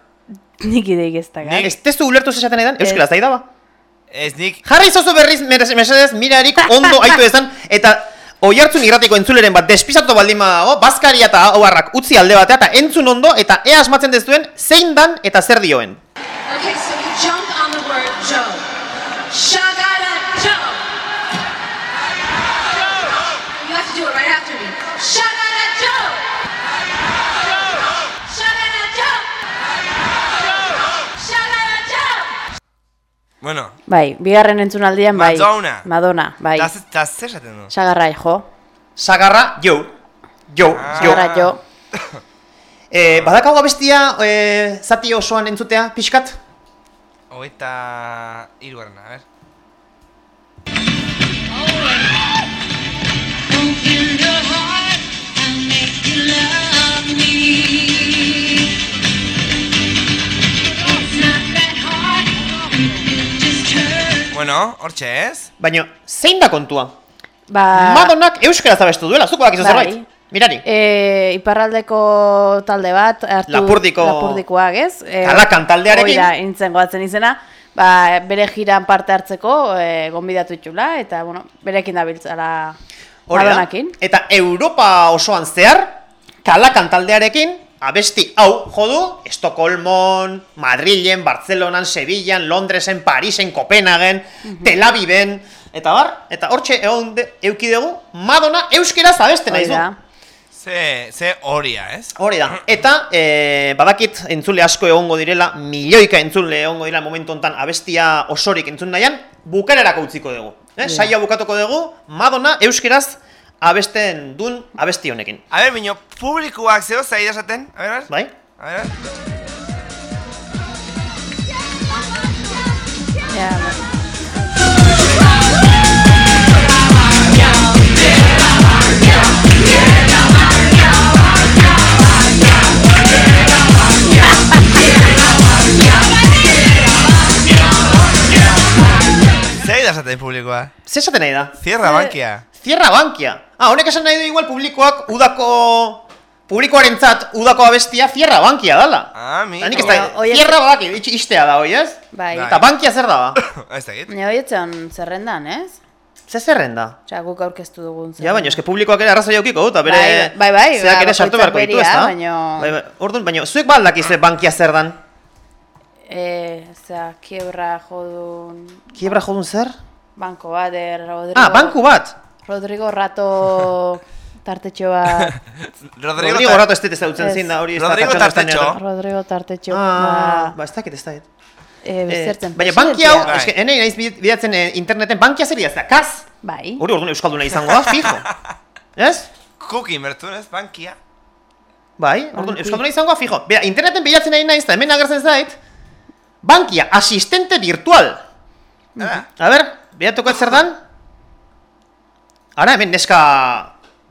[SPEAKER 4] Nik ideik ez da, gara.
[SPEAKER 3] Ez tezu ulertu ze esaten nahi dan, euskaraz da daba.
[SPEAKER 2] Ez nik...
[SPEAKER 3] Jarri zozu berriz meres- mesedez mirarik ondo aitu ezan eta Oihartzun irratiko entzuleren bat despizatu baldin badago, bazkaria eta oharrak utzi alde batea eta entzun ondo eta ea asmatzen dezuen zein dan eta zer dioen.
[SPEAKER 14] Okay, so you jump on the word Joe. Shagala Joe. You have to do it right after me. Shagala Joe. Shagala Joe. Shagala Joe.
[SPEAKER 2] Bueno,
[SPEAKER 4] Bai, bigarren entzunaldian, bai.
[SPEAKER 2] Madonna.
[SPEAKER 4] Madonna, bai.
[SPEAKER 2] eta ze- eta zer esaten du?
[SPEAKER 4] Sagarra, jo.
[SPEAKER 3] Sagarra, jo. Jo, jo.
[SPEAKER 4] Sagarra, jo.
[SPEAKER 3] Eh, badakago abestia eh, zati osoan entzutea, pixkat?
[SPEAKER 2] Hogeita... Hirugarrena, a ver. Bueno, hortxe ez?
[SPEAKER 3] Baina, zein da kontua?
[SPEAKER 4] Ba...
[SPEAKER 3] Madonnak euskaraz abestu duela, zuko bakizu
[SPEAKER 4] Bai.
[SPEAKER 3] zerbait? Mirari.
[SPEAKER 4] E, iparraldeko talde bat, hartu
[SPEAKER 3] Lapurdiko-
[SPEAKER 4] Lapurdikoak, ez? E,
[SPEAKER 3] Kalakan taldearekin.
[SPEAKER 4] Hoi da, intzen goatzen izena. Ba, bere jiran parte hartzeko, e, gonbidatu itxula, eta, bueno, berekin dabiltzala
[SPEAKER 3] Hori da.
[SPEAKER 4] Madonakin.
[SPEAKER 3] Eta Europa osoan zehar, kalakan taldearekin, abesti hau jodu, Estokolmon, Madrilen, Bartzelonan, Sevillan, Londresen, Parisen, Kopenhagen, Tel Aviven, eta bar, eta hortxe egon de, euki dugu, Madonna euskeraz abesten
[SPEAKER 4] Hori
[SPEAKER 3] nahi du.
[SPEAKER 2] Ze, ze horia, ez?
[SPEAKER 3] Hori da. Eta e, badakit entzule asko egongo direla, milioika entzule egongo direla momentu hontan abestia osorik entzun nahian, bukarerako utziko dugu. Eh?
[SPEAKER 2] Ja.
[SPEAKER 3] Saia bukatuko dugu, Madonna euskeraz abesten dun abesti honekin.
[SPEAKER 2] A ver, miño, publikoak zeo zaida esaten? A ver.
[SPEAKER 3] Bai?
[SPEAKER 2] A ver, a esaten publikoa.
[SPEAKER 3] Ze esaten nahi da?
[SPEAKER 2] Cierra bankia.
[SPEAKER 3] Cierra bankia. Ah, honek esan nahi du igual publikoak udako... Publikoarentzat udako abestia Cierra bankia dala.
[SPEAKER 2] Ah, mi.
[SPEAKER 3] Eta nik ez da,
[SPEAKER 4] Baina,
[SPEAKER 3] badaki, itx- istea da, hoi ez?
[SPEAKER 4] Bai.
[SPEAKER 3] Eta bankia zer da ba?
[SPEAKER 2] Ez da git.
[SPEAKER 4] Baina hoi etzen zerrendan, ez?
[SPEAKER 3] Ze zerrenda?
[SPEAKER 4] Osea, guk aurkeztu dugun
[SPEAKER 3] Ja, baina eske publikoak ere arrazoi aukiko du, eta bere...
[SPEAKER 4] Bai, bai, bai,
[SPEAKER 3] Zeak
[SPEAKER 4] ba,
[SPEAKER 3] ere sartu beharko ditu, ez da?
[SPEAKER 4] baino-
[SPEAKER 3] Bai, bai, orduan, baina zuek ba aldakizu bankia zer dan?
[SPEAKER 4] E, osea, kiebra jodun...
[SPEAKER 3] Kiebra jodun zer?
[SPEAKER 4] Banko bat, er, Rodrigo...
[SPEAKER 3] Ah, banku bat!
[SPEAKER 4] Rodrigo Rato tartetxo bat...
[SPEAKER 2] Rodrigo,
[SPEAKER 3] Rodrigo
[SPEAKER 2] Tar-
[SPEAKER 3] Rato ez dit ez dautzen zein da hori ez da
[SPEAKER 2] Rodrigo Tartetxo.
[SPEAKER 4] Rodrigo tartetxo
[SPEAKER 3] Ah, ba, ez dakit, ez dakit.
[SPEAKER 4] E, bezertzen.
[SPEAKER 3] Baina bankia hau,
[SPEAKER 2] Bai.
[SPEAKER 3] eske, enei naiz bid- bidatzen eh, interneten, bankia zer da, kaz?
[SPEAKER 4] Bai.
[SPEAKER 3] Hori orduan euskalduna izango da, fijo. Ez?
[SPEAKER 2] Kuki mertu, ez? Bankia.
[SPEAKER 3] Bai, orduan
[SPEAKER 4] Banki.
[SPEAKER 3] euskalduna izango da, fijo. Bera, interneten bilatzen nahi naiz, hemen agertzen zait, bankia asistente virtual.
[SPEAKER 2] Ah,
[SPEAKER 3] A ber, behatuko ez zer dan? Ara, hemen neska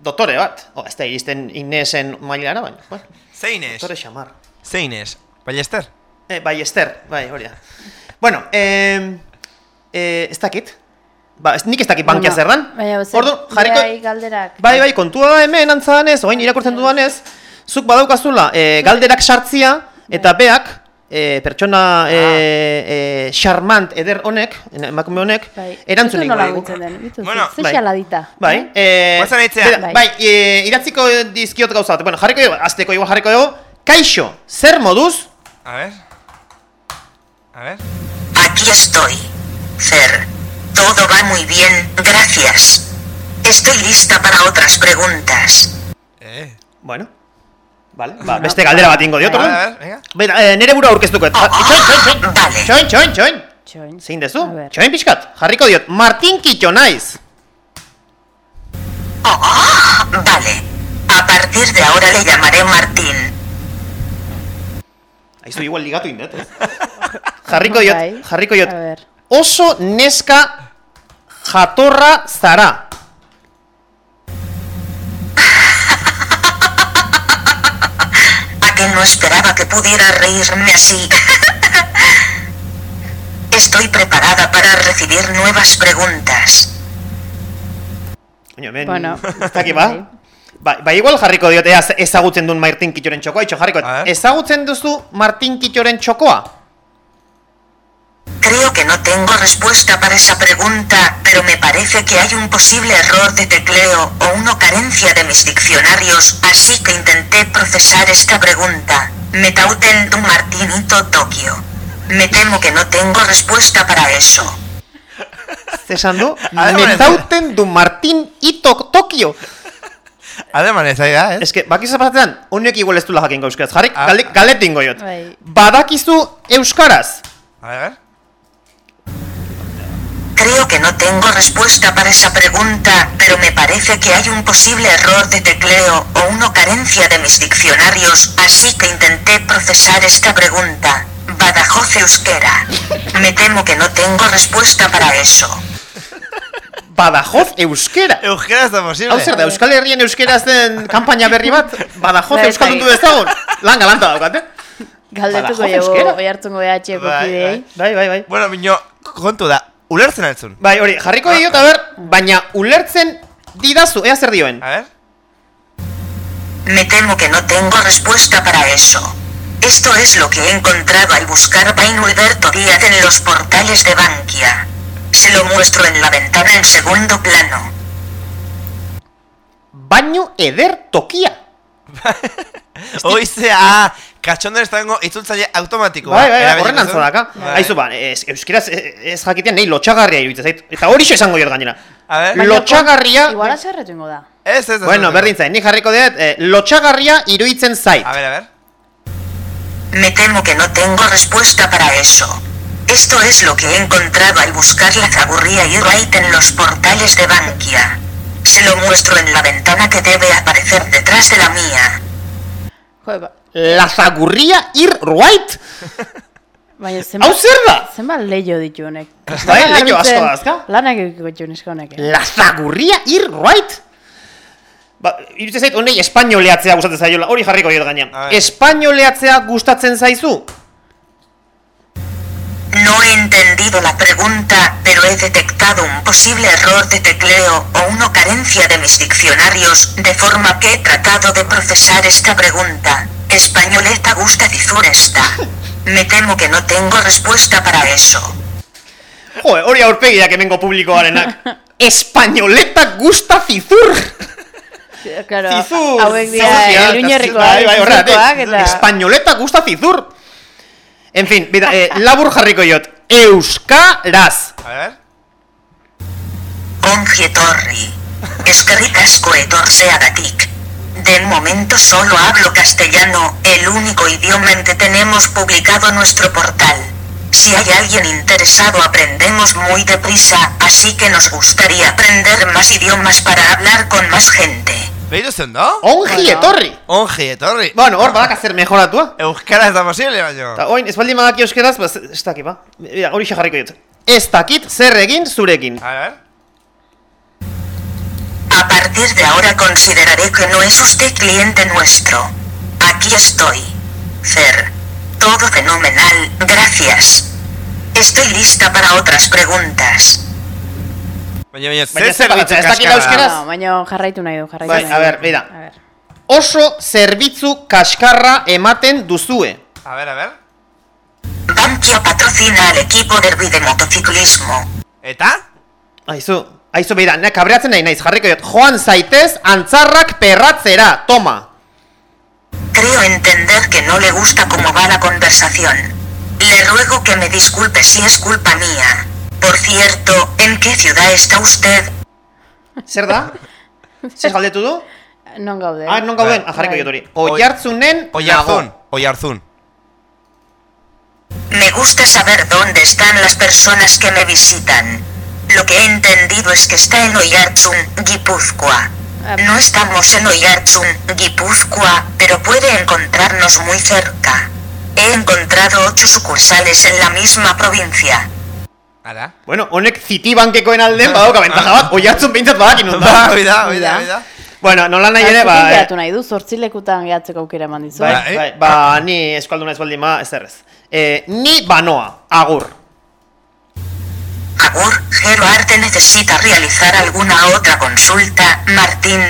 [SPEAKER 3] dotore bat. Oh, ez da iristen Inesen mailara, baina. Bueno,
[SPEAKER 2] zein ez?
[SPEAKER 3] dotore xamar.
[SPEAKER 2] Zein ez? Ballester?
[SPEAKER 3] Eh, bai, Ester, bai, hori da. Bueno, eh, eh, ez dakit. Ba, ez, nik ez dakit bankia zer dan.
[SPEAKER 4] Baina,
[SPEAKER 3] Orduan, jarriko...
[SPEAKER 4] bai galderak.
[SPEAKER 3] Bai, bai, kontua da hemen antzadanez, oain irakurtzen dudanez, zuk badaukazula eh, galderak sartzia, eta beak, eh, pertsona eh, eh, charmant eder honek, emakume honek,
[SPEAKER 4] Bai.
[SPEAKER 3] erantzun
[SPEAKER 4] den, bitu,
[SPEAKER 2] Bueno,
[SPEAKER 4] ze
[SPEAKER 3] bai.
[SPEAKER 4] xaladita.
[SPEAKER 3] Bai, eh, bera,
[SPEAKER 4] Bai.
[SPEAKER 3] bai, eh, idatziko dizkiot gauza bat. Bueno, jarriko dugu, azteko igual jarriko dugu. Kaixo, zer moduz?
[SPEAKER 2] A ver. A ver.
[SPEAKER 16] Aquí estoy. Fer. Todo va muy bien, gracias. Estoy lista para otras preguntas.
[SPEAKER 2] Eh.
[SPEAKER 3] Bueno. Vale, ba, beste galdera bat ingo diot, orduan.
[SPEAKER 2] venga.
[SPEAKER 3] Bera, eh, nere bura aurkeztuko. Txoin, txoin, txoin.
[SPEAKER 16] Vale.
[SPEAKER 3] Txoin, txoin, txoin.
[SPEAKER 4] Txoin.
[SPEAKER 3] Zein dezu? Txoin pixkat. Jarriko diot. Martin Kitxo naiz.
[SPEAKER 16] Oh, vale. A partir de ahora le llamaré Martín.
[SPEAKER 3] Aizu igual ligatu indet, ez? Jarriko diot, jarriko diot. Oso neska jatorra zara.
[SPEAKER 16] Que no esperaba que pudiera reírme así. Estoy preparada para recibir nuevas preguntas.
[SPEAKER 3] Baina, hemen,
[SPEAKER 4] Bueno,
[SPEAKER 3] ez daki ba? Ba, ba igual jarriko diot, ea ezagutzen duen Martin Kitxoren txokoa, itxo jarriko, ezagutzen duzu Martin Kitxoren txokoa?
[SPEAKER 16] Creo que no tengo respuesta para esa pregunta, pero me parece que hay un posible error de tecleo o una carencia de mis diccionarios, así que intenté procesar esta pregunta. Metauten du Martinito Tokio. Me temo que no tengo respuesta para eso.
[SPEAKER 2] Además,
[SPEAKER 3] Metauten du Martin Ito Tokio.
[SPEAKER 2] Ademan ez da, ez?
[SPEAKER 3] Ez que, bakizu pasatzen, honek igual ez du jakingo euskaraz. Jarrik,
[SPEAKER 2] Ah.
[SPEAKER 3] gale, galetin goiot.
[SPEAKER 4] Bai.
[SPEAKER 3] Badakizu euskaraz?
[SPEAKER 2] A ver.
[SPEAKER 16] Creo que no tengo respuesta para esa pregunta, pero me parece que hay un posible error de tecleo o una carencia de mis diccionarios, así que intenté procesar esta pregunta. Badajoz Euskera. Me temo que no tengo respuesta para eso.
[SPEAKER 3] Badajoz euskera.
[SPEAKER 2] Euskera ez da posible.
[SPEAKER 3] Hau zer da, Euskal Herrien euskeraz den kanpaina berri bat? Badajoz
[SPEAKER 4] Bai,
[SPEAKER 3] euskal
[SPEAKER 4] bai.
[SPEAKER 3] dutu dezagun? Lan galanta daukate.
[SPEAKER 4] Galdetuko
[SPEAKER 3] Badajoz
[SPEAKER 4] jo,
[SPEAKER 3] euskera.
[SPEAKER 4] oi hartzungo behatxeko
[SPEAKER 2] Bai,
[SPEAKER 4] kideei.
[SPEAKER 3] Bai, bai, bai.
[SPEAKER 2] Bueno, miño, kontu da, ulertzen altzun.
[SPEAKER 3] Bai, hori, jarriko diot, a ber, baina ulertzen didazu, ea zer dioen.
[SPEAKER 2] A ver.
[SPEAKER 16] Me temo que no tengo respuesta para eso. Esto es lo que he encontrado al buscar Bainulberto Díaz en los portales de Bankia. Se lo muestro en la ventana en segundo plano.
[SPEAKER 3] Baino eder tokia.
[SPEAKER 2] Oize, ah, katxondo ez dago itzultzaile automatiko.
[SPEAKER 3] Bai, bai, bai, horren antza daka. Aizu, ba, ez, euskaraz ez, ez jakitean nahi lotxagarria iruditzen zait. Eta hori esango diot gainera.
[SPEAKER 2] A ver.
[SPEAKER 3] Lotxagarria...
[SPEAKER 4] Igual aserretu ingo da.
[SPEAKER 2] Ez, ez, ez.
[SPEAKER 3] Bueno, berdin zain, ni jarriko dut, eh, lotxagarria iruditzen zait.
[SPEAKER 2] A ver, a ver.
[SPEAKER 16] Me temo que no tengo respuesta para eso. Esto es lo que he encontrado al buscar la zagurría y right en los portales de Bankia. Se lo muestro en la ventana que debe aparecer detrás de la mía.
[SPEAKER 4] Jo, ba,
[SPEAKER 3] La zagurria ir right?
[SPEAKER 4] baina
[SPEAKER 3] Hau
[SPEAKER 4] zenbat,
[SPEAKER 3] zer da?
[SPEAKER 4] zenbat leio ditu honek.
[SPEAKER 3] Bai, leio asko dazka.
[SPEAKER 4] Lanak eukiko ditu neska honek. eh.
[SPEAKER 3] La zagurria ir right? Ba, iruditzen zait, honei espainoleatzea gustatzen zaiola, hori jarriko diot
[SPEAKER 2] A
[SPEAKER 3] gainean. Espainoleatzea gustatzen zaizu?
[SPEAKER 16] No he entendido la pregunta, pero he detectado un posible error de tecleo o una carencia de mis diccionarios, de forma que he tratado de procesar esta pregunta. Españoleta gusta esta. Me temo que no tengo respuesta para eso.
[SPEAKER 3] Jo, hori aurpegiak hemengo publikoarenak. Espainoleta gusta zizur!
[SPEAKER 4] Claro,
[SPEAKER 3] Zizur!
[SPEAKER 4] hauek dira
[SPEAKER 3] Zizur,
[SPEAKER 4] iruñerrikoak,
[SPEAKER 3] bai, bai, horregatik.
[SPEAKER 4] zizurkoak, eta...
[SPEAKER 3] Espainoleta gusta zizur! En fin, bida, eh, labur jarriko diot. Euskaraz!
[SPEAKER 2] A ver.
[SPEAKER 16] Ongie Torri. Eskerrik asko etortzeagatik. De momento solo hablo castellano, el único idioma en que tenemos publicado nuestro portal. Si hay alguien interesado aprendemos muy deprisa, así que nos gustaría aprender más idiomas para hablar con más gente.
[SPEAKER 2] Behitu zen, no?
[SPEAKER 3] Ongi etorri!
[SPEAKER 2] Ongi etorri.
[SPEAKER 3] Bueno, hor badak zer mejoratua.
[SPEAKER 2] Euskara ez da posible, baino.
[SPEAKER 3] Eta oin, ez baldin badaki euskeraz, ba, ez dakit, ba. Mira, hori jarriko diot. Ez dakit zer egin zurekin.
[SPEAKER 2] A ver.
[SPEAKER 16] A partir de ahora consideraré que no es usted cliente nuestro. Aquí estoy. Fer. Todo fenomenal, gracias. Estoy lista para otras preguntas.
[SPEAKER 2] Baina,
[SPEAKER 3] baina,
[SPEAKER 2] zer
[SPEAKER 3] zer
[SPEAKER 2] zerbitzu
[SPEAKER 3] ez dakit
[SPEAKER 2] kaskara?
[SPEAKER 3] euskara?
[SPEAKER 4] No, baina jarraitu nahi du, jarraitu
[SPEAKER 3] Bai,
[SPEAKER 4] nahi
[SPEAKER 3] a
[SPEAKER 4] du.
[SPEAKER 3] ber, mira.
[SPEAKER 4] A ver.
[SPEAKER 3] Oso zerbitzu kaskarra ematen duzue.
[SPEAKER 2] A ver, a ver.
[SPEAKER 16] Bankia patrocina al equipo derby de motociclismo.
[SPEAKER 2] Eta?
[SPEAKER 3] Aizu, aizu beira, ne kabreatzen nahi naiz, jarriko diot. Joan zaitez, antzarrak perratzera, toma.
[SPEAKER 16] Creo entender que no le gusta cómo va la conversación. Le ruego que me disculpe si es culpa mía. Por cierto, ¿en qué ciudad está usted?
[SPEAKER 3] Zer da? Zer galdetu du?
[SPEAKER 4] Non gaude.
[SPEAKER 3] Ah, non gauden?
[SPEAKER 2] Bai.
[SPEAKER 3] Ah, jarriko
[SPEAKER 4] Bai.
[SPEAKER 3] hori. Oiartzunen
[SPEAKER 2] Oiarzun.
[SPEAKER 3] nago.
[SPEAKER 2] Oiarzun.
[SPEAKER 16] Me gusta saber dónde están las personas que me visitan. Lo que he entendido es que está en Oyarzun, Guipúzcoa. No estamos en Oiartzun, Guipúzcoa, pero puede encontrarnos muy cerca. He encontrado ocho sucursales en la misma provincia.
[SPEAKER 2] Ara?
[SPEAKER 3] Bueno, honek Citibankekoen alden badauka bentaja bat, oiartzun behintzat badakin da.
[SPEAKER 2] Ba, hoi da, hoi da, hoi da.
[SPEAKER 3] Bueno, nola nahi ere, ba...
[SPEAKER 4] Zutik
[SPEAKER 3] eh,
[SPEAKER 4] geratu nahi du, zortzi lekutan gehatzeko aukera eman dizu.
[SPEAKER 3] Bai, bai, ba, ni eskalduna ez baldin ba, ez errez. Eh, ni banoa, agur.
[SPEAKER 16] Agur, Gero Arte necesita realizar alguna otra consulta, Martín.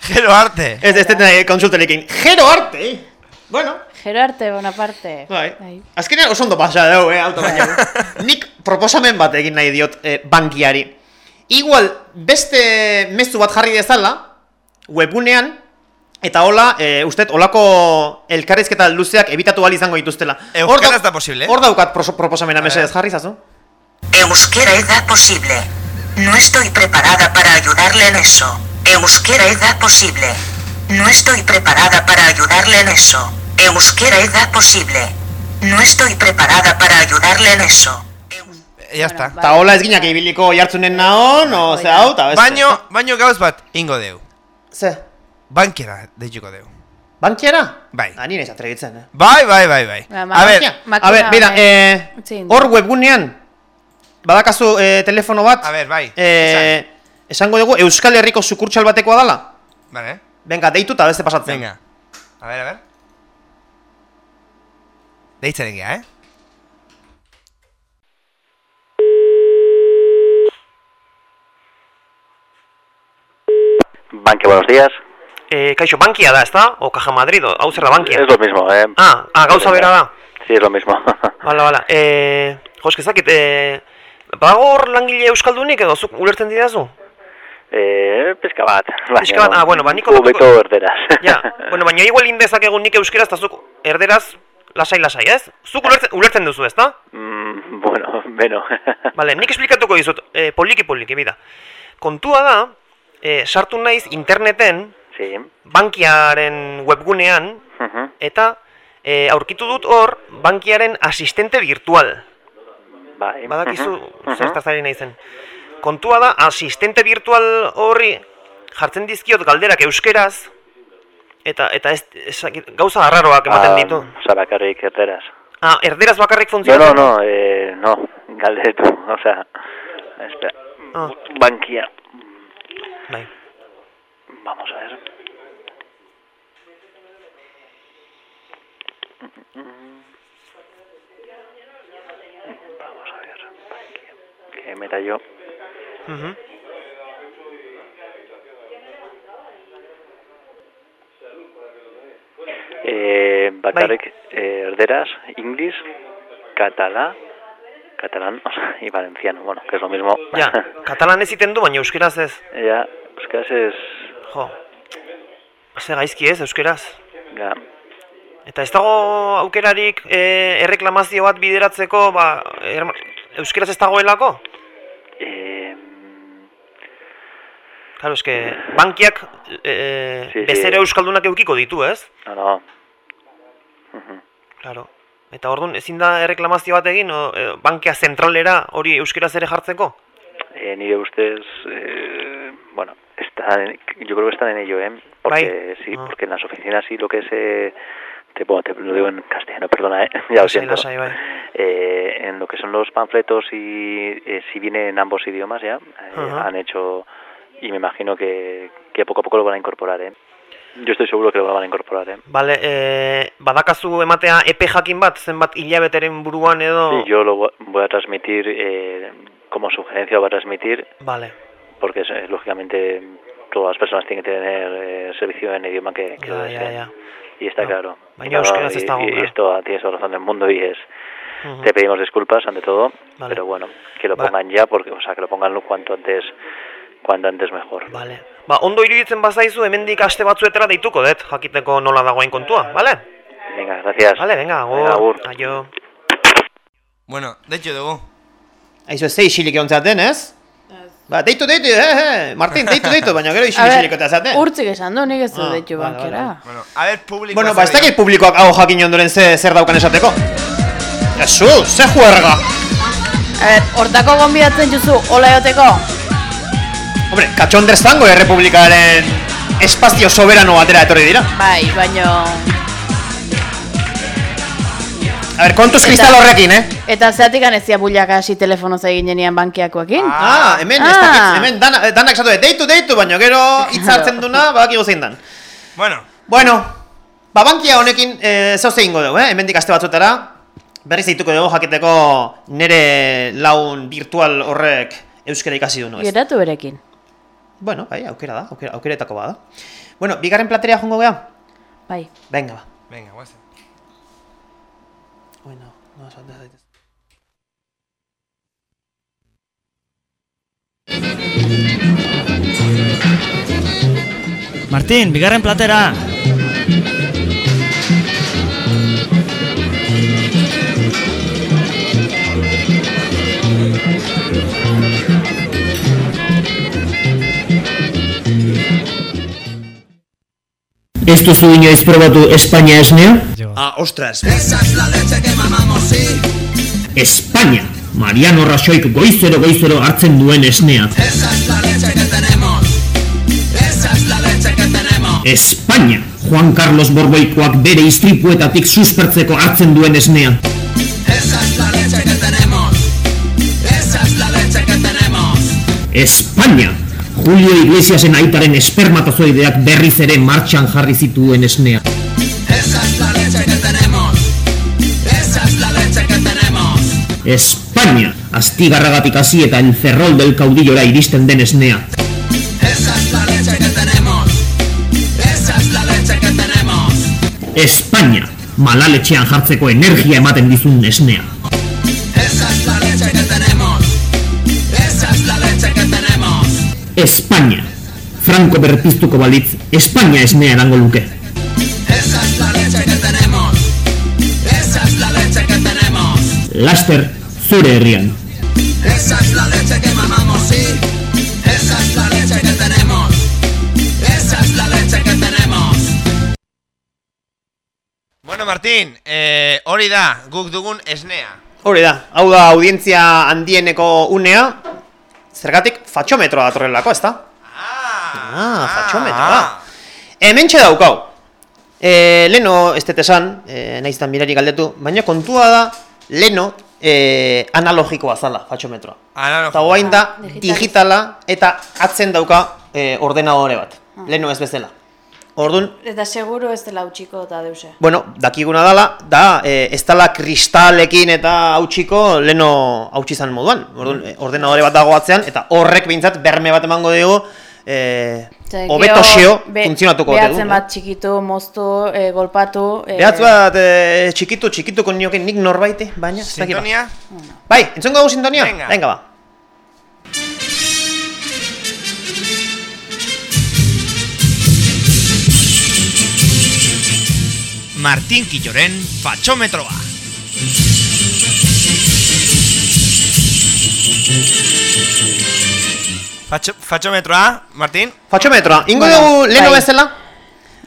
[SPEAKER 2] Gero Arte?
[SPEAKER 3] Ez, ez dut konsultelekin. Gero Arte! Bueno,
[SPEAKER 4] Gerarte, Bonaparte.
[SPEAKER 3] Bai. azkenean oso ondo pasa dugu, eh, auto baina. Nik proposamen bat egin nahi diot eh, bankiari. Igual, beste mezu bat jarri dezala, webgunean, eta hola, eh, usted, olako elkarrizketa luzeak ebitatu ahal izango dituztela. Hor
[SPEAKER 2] Euskaraz da posible?
[SPEAKER 3] Hor daukat proposamena mesedez jarri zazu.
[SPEAKER 16] Euskera edad posible. No estoy preparada para ayudarle en eso. Euskera edad posible. No estoy preparada para ayudarle en eso. Euskera edad posible. No estoy preparada para ayudarle en eso.
[SPEAKER 2] Ya está.
[SPEAKER 3] Eta hola ez ginak ibiliko jartzunen naon, o ze hau, eta beste.
[SPEAKER 2] Baino, baino gauz bat, ingo deu.
[SPEAKER 3] Ze?
[SPEAKER 2] Bankera deituko deu.
[SPEAKER 3] Bankiera?
[SPEAKER 2] Bai.
[SPEAKER 3] Ah, nire atrebitzen, eh.
[SPEAKER 2] Bai, bai, bai, bai.
[SPEAKER 4] Ba,
[SPEAKER 2] A ver,
[SPEAKER 3] A ver, mira,
[SPEAKER 4] bai.
[SPEAKER 3] eh, hor webgunean, badakazu eh, telefono bat,
[SPEAKER 2] a ver, bai.
[SPEAKER 3] eh, esango dugu Euskal Herriko sukurtsal batekoa dala?
[SPEAKER 2] Vale.
[SPEAKER 3] Venga, deitu eta beste pasatzen.
[SPEAKER 2] Venga. A ver, a ver. Deitzen egia, eh?
[SPEAKER 18] Banque, buenos días.
[SPEAKER 10] Eh, kaixo, bankia da, ezta? O Caja Madrid, o hau zer da bankia?
[SPEAKER 18] Es lo mismo, eh.
[SPEAKER 10] Ah, ah, gauza bera da.
[SPEAKER 18] Sí, es lo mismo.
[SPEAKER 10] Bala, bala. Eh, joske zakit, eh, badago hor langile euskaldunik edo zuk ulertzen didazu?
[SPEAKER 18] eh, pizka bat.
[SPEAKER 10] Pixka bat, ah, bueno, ba, niko
[SPEAKER 18] Hobeto erderaz.
[SPEAKER 10] Ja, bueno, baina igual indezak egun nik euskeraz eta zuk erderaz lasai-lasai, ez? Zuk ulertzen, ulertzen duzu, ezta?
[SPEAKER 18] Mm, bueno, beno.
[SPEAKER 10] Vale, nik esplikatuko dizut, eh, poliki poliki, bida. Kontua da, eh, sartu naiz interneten,
[SPEAKER 18] sí.
[SPEAKER 10] bankiaren webgunean,
[SPEAKER 18] Mhm.
[SPEAKER 10] eta eh, aurkitu dut hor, bankiaren asistente virtual.
[SPEAKER 18] Bai.
[SPEAKER 10] Badakizu,
[SPEAKER 18] Mhm.
[SPEAKER 10] zertaz ari naizen. Kontua da, asistente virtual horri jartzen dizkiot galderak euskeraz, eta eta ez, ez gauza arraroak ematen ditu.
[SPEAKER 18] Ah, Osa, bakarrik erderaz.
[SPEAKER 10] Ah, erderaz bakarrik
[SPEAKER 18] No,
[SPEAKER 10] funtzionatzen?
[SPEAKER 18] no, no, eh, no, galdetu, o sea, espera,
[SPEAKER 10] Ah.
[SPEAKER 18] bankia,
[SPEAKER 10] Bai.
[SPEAKER 18] vamos a ver. Vamos a ver, bankia, que meta yo.
[SPEAKER 10] Mhm.
[SPEAKER 18] Eh, bakarrik eh, erderaz, inglés, catalá, catalán, y valenciano, bueno, que es lo mismo.
[SPEAKER 10] Ja, katalan ez iten du, baina euskeraz ez.
[SPEAKER 18] Ja, euskaraz ez...
[SPEAKER 10] Jo. Ze gaizki ez, euskeraz.
[SPEAKER 18] Ja,
[SPEAKER 10] Eta ez dago aukerarik e, erreklamazio bat bideratzeko, ba, er, euskeraz ez dagoelako?
[SPEAKER 18] eh,
[SPEAKER 10] Claro, eske, bankiak e,
[SPEAKER 18] Sí, sí.
[SPEAKER 10] bezero euskaldunak eukiko ditu, ez?
[SPEAKER 18] no, no. Mhm.
[SPEAKER 10] Claro. Eta orduan ezin da erreklamazio bat egin, o, e, bankia zentralera hori euskeraz ere jartzeko?
[SPEAKER 18] Eh, nire ustez, eh, bueno, está en- yo creo que están en ello, ¿eh? Porque sí,
[SPEAKER 10] Ah.
[SPEAKER 18] porque en las oficinas sí lo que es, eh, te, bueno, te lo digo en castellano, perdona, ¿eh? ya lo
[SPEAKER 10] Lasai,
[SPEAKER 18] siento.
[SPEAKER 10] lasai, bai.
[SPEAKER 18] Eh, en lo que son los panfletos y eh, si viene en ambos idiomas ya, eh,
[SPEAKER 10] Ajá.
[SPEAKER 18] han hecho, y me imagino que, que poco a poco lo van a incorporar, ¿eh? Yo estoy seguro que lo van a incorporar, ¿eh?
[SPEAKER 10] Bale, e, badakazu ematea epe jakin bat, zenbat hilabeteren buruan edo...
[SPEAKER 18] Sí, yo lo vo- voy a transmitir, eh, como sugerencia lo voy a transmitir,
[SPEAKER 10] Vale.
[SPEAKER 18] porque eh, lógicamente todas las personas tienen que tener eh, servicio en el idioma que, que
[SPEAKER 10] Ya,
[SPEAKER 18] lo
[SPEAKER 10] ya,
[SPEAKER 18] deseen.
[SPEAKER 10] ya.
[SPEAKER 18] Y está claro.
[SPEAKER 10] Baina
[SPEAKER 18] claro,
[SPEAKER 10] ez dago,
[SPEAKER 18] y, esto tienes toda la razón del mundo y es... Te pedimos disculpas ante todo,
[SPEAKER 10] Vale.
[SPEAKER 18] pero bueno, que lo pongan ya, porque, o sea, que lo pongan lo cuanto antes, cuanto antes mejor.
[SPEAKER 10] Vale. Ba, ondo iruditzen bazaizu, hemendik aste batzuetara deituko dut, jakiteko nola dagoen kontua, bale?
[SPEAKER 18] Venga, gracias.
[SPEAKER 10] Vale, venga, agur.
[SPEAKER 18] Venga, agur.
[SPEAKER 10] Aio.
[SPEAKER 2] Bueno, deitu dugu.
[SPEAKER 3] Aizu ez zei isilik egon zaten, ez? Ba, deitu, deitu, eh, eh, Martin, deitu, deitu, baina gero
[SPEAKER 4] A
[SPEAKER 3] isilik
[SPEAKER 4] ber,
[SPEAKER 3] isilik eta zaten.
[SPEAKER 4] urtzik esan du, nik ez dut
[SPEAKER 3] Ah,
[SPEAKER 4] deitu
[SPEAKER 3] vale,
[SPEAKER 4] bankera.
[SPEAKER 2] Bueno, a ver, publiko...
[SPEAKER 3] Bueno, ba, ez dakit publikoak hau jakin ondoren ze, zer daukan esateko. Esu, ze juerga.
[SPEAKER 4] A ber, hortako gonbidatzen juzu, hola joteko?
[SPEAKER 3] Hombre, katxonder zango errepublikaren espazio soberano batera etorri dira.
[SPEAKER 4] Bai, baino...
[SPEAKER 3] A ver, kontuz kristal horrekin, eh?
[SPEAKER 4] Eta zeatik anezia buliak hasi telefonoz egin genian bankiakoekin?
[SPEAKER 3] Ah, hemen, ez dakit, hemen dana, danak esatu, deitu, deitu, baina gero hitz hartzen duna, badakigu zein dan.
[SPEAKER 2] Bueno.
[SPEAKER 3] Bueno, ba, bankia honekin e, zeu zein dugu, eh? Hemendik aste batzutara, berriz deituko dugu jakiteko nere laun virtual horrek euskara ikasi du, no ez?
[SPEAKER 4] Geratu berekin.
[SPEAKER 3] Bueno, bai, aukera da, aukera, aukeretako bada. Bueno, bigarren plateria jongo gea?
[SPEAKER 4] Bai.
[SPEAKER 3] Venga, ba.
[SPEAKER 2] Venga, guazen.
[SPEAKER 3] Bueno, no, salta zaitez.
[SPEAKER 19] Martín, bigarren platera.
[SPEAKER 5] Ez duzu inoiz probatu Espainia esnea?
[SPEAKER 3] Ah, ostras.
[SPEAKER 20] Esa es la leche que mamamos, sí.
[SPEAKER 5] Espainia, Mariano Rajoik goizero goizero hartzen duen esnea.
[SPEAKER 20] Esa es la leche que tenemos. Esa es la leche que tenemos.
[SPEAKER 5] Espainia, Juan Carlos Borboikoak bere istripuetatik suspertzeko hartzen duen esnea.
[SPEAKER 20] Esa es la leche que tenemos. Esa es la leche que tenemos.
[SPEAKER 5] Espainia, Julio Iglesiasen aitaren espermatozoideak berriz ere martxan jarri zituen esnea.
[SPEAKER 20] Esa es la leche que tenemos. Esa es la leche que tenemos.
[SPEAKER 5] Espainia, astigarragatik hasi eta el ferrol del caudillora iristen den esnea.
[SPEAKER 20] Esa es la leche que tenemos. Esa es la leche que tenemos.
[SPEAKER 5] Espainia, malaletxean jartzeko energia ematen dizun esnea. Espainia, Franco berpiztuko balitz, Espainia esnea erango luke.
[SPEAKER 20] Esa es la leche que tenemos. Esa es la leche que tenemos.
[SPEAKER 5] Laster, zure herrian.
[SPEAKER 20] Esa es la leche que mamamos, sí. Esa es la leche que tenemos. Esa es la leche que tenemos.
[SPEAKER 2] Bueno, Martín, eh, hori da, guk dugun esnea.
[SPEAKER 3] Hori da, hau da audientzia handieneko unea, zergatik fatxometroa datorrelako, ezta? Ah, fatxometroa. Hemen daukau. E, leno, ez dut esan, e, naiztan mirari galdetu, baina kontua da, leno, e, analogikoa zala, fatxometroa.
[SPEAKER 2] Analogikoa.
[SPEAKER 3] Eta guain da, digitala, eta atzen dauka e, ordenadore bat. Leno ez bezala. Orduan,
[SPEAKER 4] Eta seguro ez dela utxiko eta deuse.
[SPEAKER 3] Bueno, dakiguna dala, da, e, ez dala kristalekin eta hautsiko leno hautsi izan moduan. Orduan, e, ordenadore bat dago atzean, eta horrek behintzat berme bat emango dugu, e, hobeto
[SPEAKER 4] gero
[SPEAKER 3] xeo
[SPEAKER 4] be-
[SPEAKER 3] funtzionatuko dugu.
[SPEAKER 4] Behatzen bat txikitu, moztu, e, golpatu... E,
[SPEAKER 3] Behatz bat, e, txikitu, txikituko nioke nik norbaite, baina... ez dakit ba.
[SPEAKER 2] Sintonia?
[SPEAKER 3] Bai, entzongo dugu sintonia?
[SPEAKER 2] Venga.
[SPEAKER 3] Venga, ba.
[SPEAKER 2] Martín Quilloren fatxometroa. Fatxo, fatxometroa, Martín?
[SPEAKER 3] Fatxometroa, ingo
[SPEAKER 4] Bueno,
[SPEAKER 3] dugu leno
[SPEAKER 4] bai.
[SPEAKER 3] bezala?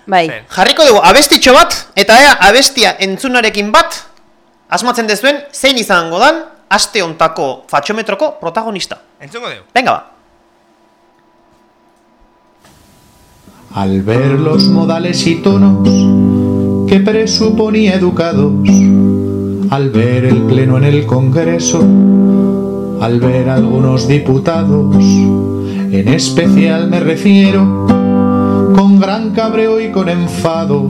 [SPEAKER 4] Bai.
[SPEAKER 3] Jarriko dugu abestitxo bat, eta ea abestia entzunarekin bat, asmatzen dezuen, zein izango dan, aste ontako fatxometroko protagonista.
[SPEAKER 2] Entzungo dugu.
[SPEAKER 3] Venga, ba.
[SPEAKER 21] Al ver los modales y tonos que presuponía educados, al ver el pleno en el Congreso, al ver algunos diputados, en especial me refiero con gran cabreo y con enfado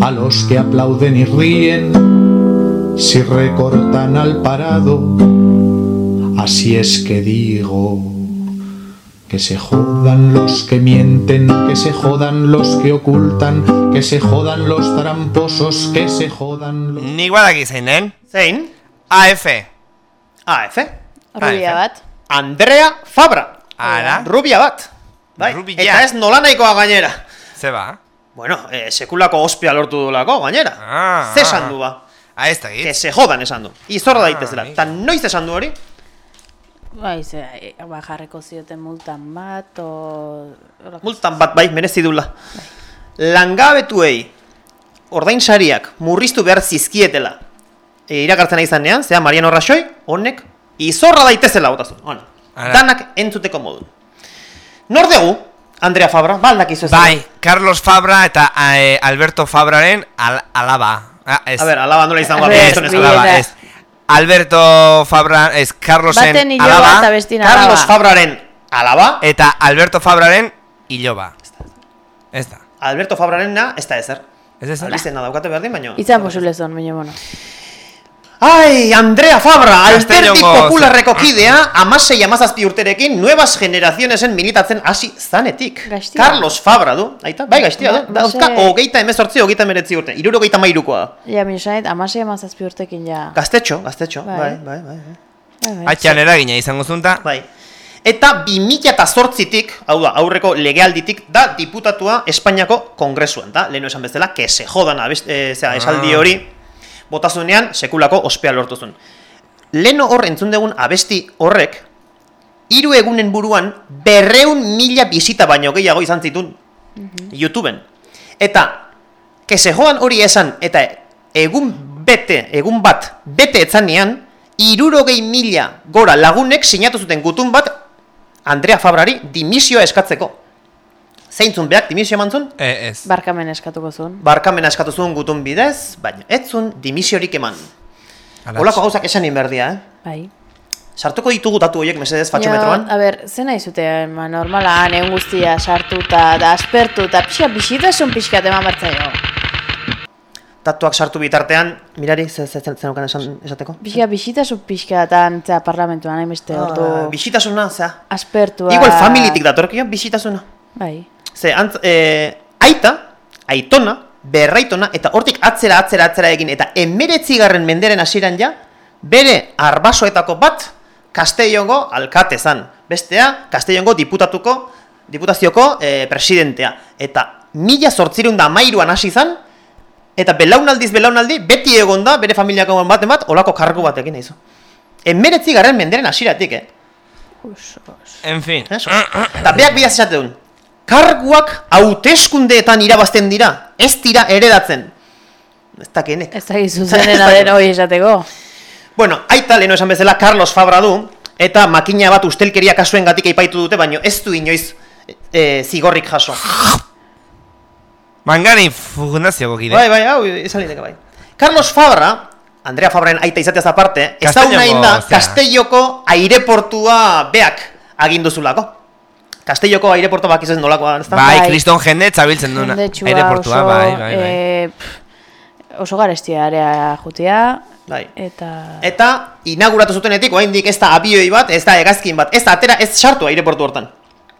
[SPEAKER 21] a los que aplauden y ríen si recortan al parado. Así es que digo que se jodan los que mienten, que se jodan los que ocultan, que se jodan los tramposos, que se jodan los...
[SPEAKER 2] Nik badaki zein den?
[SPEAKER 3] Zein?
[SPEAKER 2] AF.
[SPEAKER 3] AF?
[SPEAKER 4] Rubia bat.
[SPEAKER 3] Andrea Fabra.
[SPEAKER 2] Ara.
[SPEAKER 3] Rubia bat. Bai.
[SPEAKER 2] Rubia.
[SPEAKER 3] Eta ez nola nahikoa gainera.
[SPEAKER 2] Ze ba?
[SPEAKER 3] Bueno, eh, sekulako ospia lortu duelako gainera.
[SPEAKER 2] Ah,
[SPEAKER 3] Ze esan du ba.
[SPEAKER 2] Ah, ez da
[SPEAKER 3] Que se jodan esan du. Izorra
[SPEAKER 2] Ah,
[SPEAKER 3] daitezela. Eta noiz esan du hori?
[SPEAKER 4] Bai, ze, e, ba, jarriko zioten multan bat, o...
[SPEAKER 3] Multan bat bai, merezi dula. Langabetuei ordainsariak murriztu behar zizkietela. E, irakartzen izan nean, zea Mariano Rajoy, honek izorra daitezela botazu. Bueno,
[SPEAKER 2] Ara.
[SPEAKER 3] danak entzuteko modun. Nor dugu, Andrea Fabra, ba aldakizu ez da?
[SPEAKER 2] Bai, Carlos Fabra eta eh, Alberto Fabraren al, alaba. Ah, ez.
[SPEAKER 3] A ber, alaba nola izango
[SPEAKER 2] Ez, alaba, ez. Alberto Fabra, ez, Carlosen alaba.
[SPEAKER 3] Carlos. Fabraren alaba,
[SPEAKER 2] Eta Alberto Fabraren iloba. Ez da.
[SPEAKER 3] Alberto Fabrarena ez da ezer.
[SPEAKER 2] Ez ezer?
[SPEAKER 3] Albizena daukate berdin, baino.
[SPEAKER 4] Izan posible zon, baina, bueno.
[SPEAKER 3] Ai, Andrea Fabra, alderdi popularreko kidea, amasei amazazpi urterekin, nuevas generacionesen militatzen hasi zanetik.
[SPEAKER 4] Gaiztia.
[SPEAKER 3] Carlos Fabra du, aita, bai gaiztia du,
[SPEAKER 4] Ba-
[SPEAKER 3] dauzka
[SPEAKER 4] base-
[SPEAKER 3] hogeita emezortzi, hogeita meretzi urte, irurogeita mairukoa da.
[SPEAKER 4] Ja, esan amasei amazazpi urtekin ja.
[SPEAKER 3] Gaztetxo, gaztetxo,
[SPEAKER 4] Bai.
[SPEAKER 3] bai, bai, bai. bai.
[SPEAKER 4] Bai, bai.
[SPEAKER 2] Atxan eragina izango zunta.
[SPEAKER 3] Bai. Eta 2008tik, hau da, aurreko legealditik, da diputatua Espainiako kongresuan, da, lehenu esan bezala, que se jodan abest, e, zera, esaldi
[SPEAKER 2] Ah.
[SPEAKER 3] Botazunean, sekulako ospea lortuzun. Leno hor entzun dugun abesti horrek, hiru egunen buruan, berreun mila bisita baino gehiago izan zitun YouTubeen. Eta, que se jodan hori esan, eta egun bete, egun bat, bete etzanean, irurogei mila gora lagunek sinatu zuten gutun bat Andrea Fabrari dimisioa eskatzeko. Zeintzun beak dimisio emantzun?
[SPEAKER 2] E, ez.
[SPEAKER 4] Barkamen eskatuko zuen.
[SPEAKER 3] Barkamena eskatu zuen gutun bidez, baina ez zuen dimisiorik eman.
[SPEAKER 2] Alatx.
[SPEAKER 3] Olako gauzak esan inberdia, eh?
[SPEAKER 4] Bai.
[SPEAKER 3] Sartuko ditugu datu horiek mesedez fatxometroan?
[SPEAKER 4] Ja, a ber, ze nahi zute, ma, normala, han egun guztia sartuta, da aspertu, eta pixka bisitasun pixka eman bertzaio.
[SPEAKER 3] Datuak sartu bitartean, mirari, ze ze zen zenukan esan esateko?
[SPEAKER 4] Pixka bisitasun pixka eta zera parlamentuan, hain beste
[SPEAKER 3] Ah,
[SPEAKER 4] ordu
[SPEAKER 3] bisitasuna, zea.
[SPEAKER 4] aspertua.
[SPEAKER 3] Igual familitik datorkio, bisitasuna.
[SPEAKER 4] Bai.
[SPEAKER 3] Ze, antz, e, aita, aitona, berraitona, eta hortik atzera, atzera, atzera egin, eta emeretzigarren menderen hasieran ja, bere arbasoetako bat, Castellongo alkate zan. Bestea, Castellongo diputatuko, diputazioko e, presidentea. Eta mila sortzirun da mairuan hasi zan, eta belaunaldiz belaunaldi, beti egon da, bere familiako baten bat, olako kargu batekin nahizu. Emeretzigarren menderen hasieratik, eh?
[SPEAKER 2] En fin.
[SPEAKER 3] Eso. Eta beak bidaz esate duen. Karguak hauteskundeetan irabazten dira, ez dira eredatzen. Ez dakinek.
[SPEAKER 4] Ez da zuzenen den hori esateko.
[SPEAKER 3] Bueno, aita leheno esan bezala Carlos Fabra du, eta makina bat ustelkeria kasuen gatik aipaitu dute, baino ez du inoiz e, zigorrik jaso.
[SPEAKER 2] Mangani fundazioko kide.
[SPEAKER 3] Bai, bai, hau, esan liteke bai. Carlos Fabra, Andrea Fabraren aita izateaz aparte, ez da nahi da
[SPEAKER 2] zera.
[SPEAKER 3] Castelloko aireportua beak aginduzulako. Castelloko aireportua bak izan nolakoa, ez da?
[SPEAKER 2] Bai, kriston jende txabiltzen duna. Aireportua, bai, bai, bai.
[SPEAKER 4] eh, pff, oso garestia area jutia.
[SPEAKER 3] Bai.
[SPEAKER 4] Eta...
[SPEAKER 3] Eta inauguratu zutenetik, oraindik ez da abioi bat, ez da hegazkin bat, ez da atera, ez sartu aireportu hortan.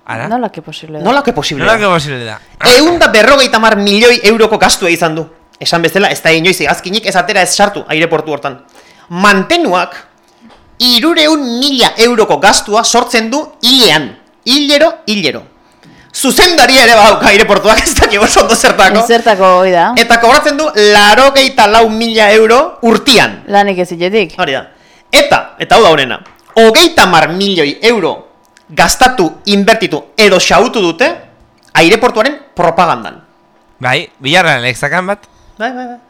[SPEAKER 2] Ara?
[SPEAKER 4] Nola que posible da?
[SPEAKER 3] Nola que posible
[SPEAKER 2] Nola
[SPEAKER 3] da?
[SPEAKER 2] que posible da?
[SPEAKER 3] Egun da berrogeita mar milioi euroko gastua izan du. Esan bezala, ez da inoiz hegazkinik ez atera ez sartu aireportu hortan. Mantenuak, irureun mila euroko gastua sortzen du hilean. Hilero, hilero. Zuzendaria ere badauka aireportuak ez dakik oso ondo zertako.
[SPEAKER 4] Zertako hoi da.
[SPEAKER 3] Eta kobratzen du larogeita lau mila euro urtian.
[SPEAKER 4] Lanik ez zitetik.
[SPEAKER 3] Hori da. Eta, eta hau da honena, hogeita mar milioi euro gastatu, inbertitu edo xautu dute aireportuaren propagandan.
[SPEAKER 2] Bai, bilarran lexakan bat.
[SPEAKER 3] Bai, bai, bai.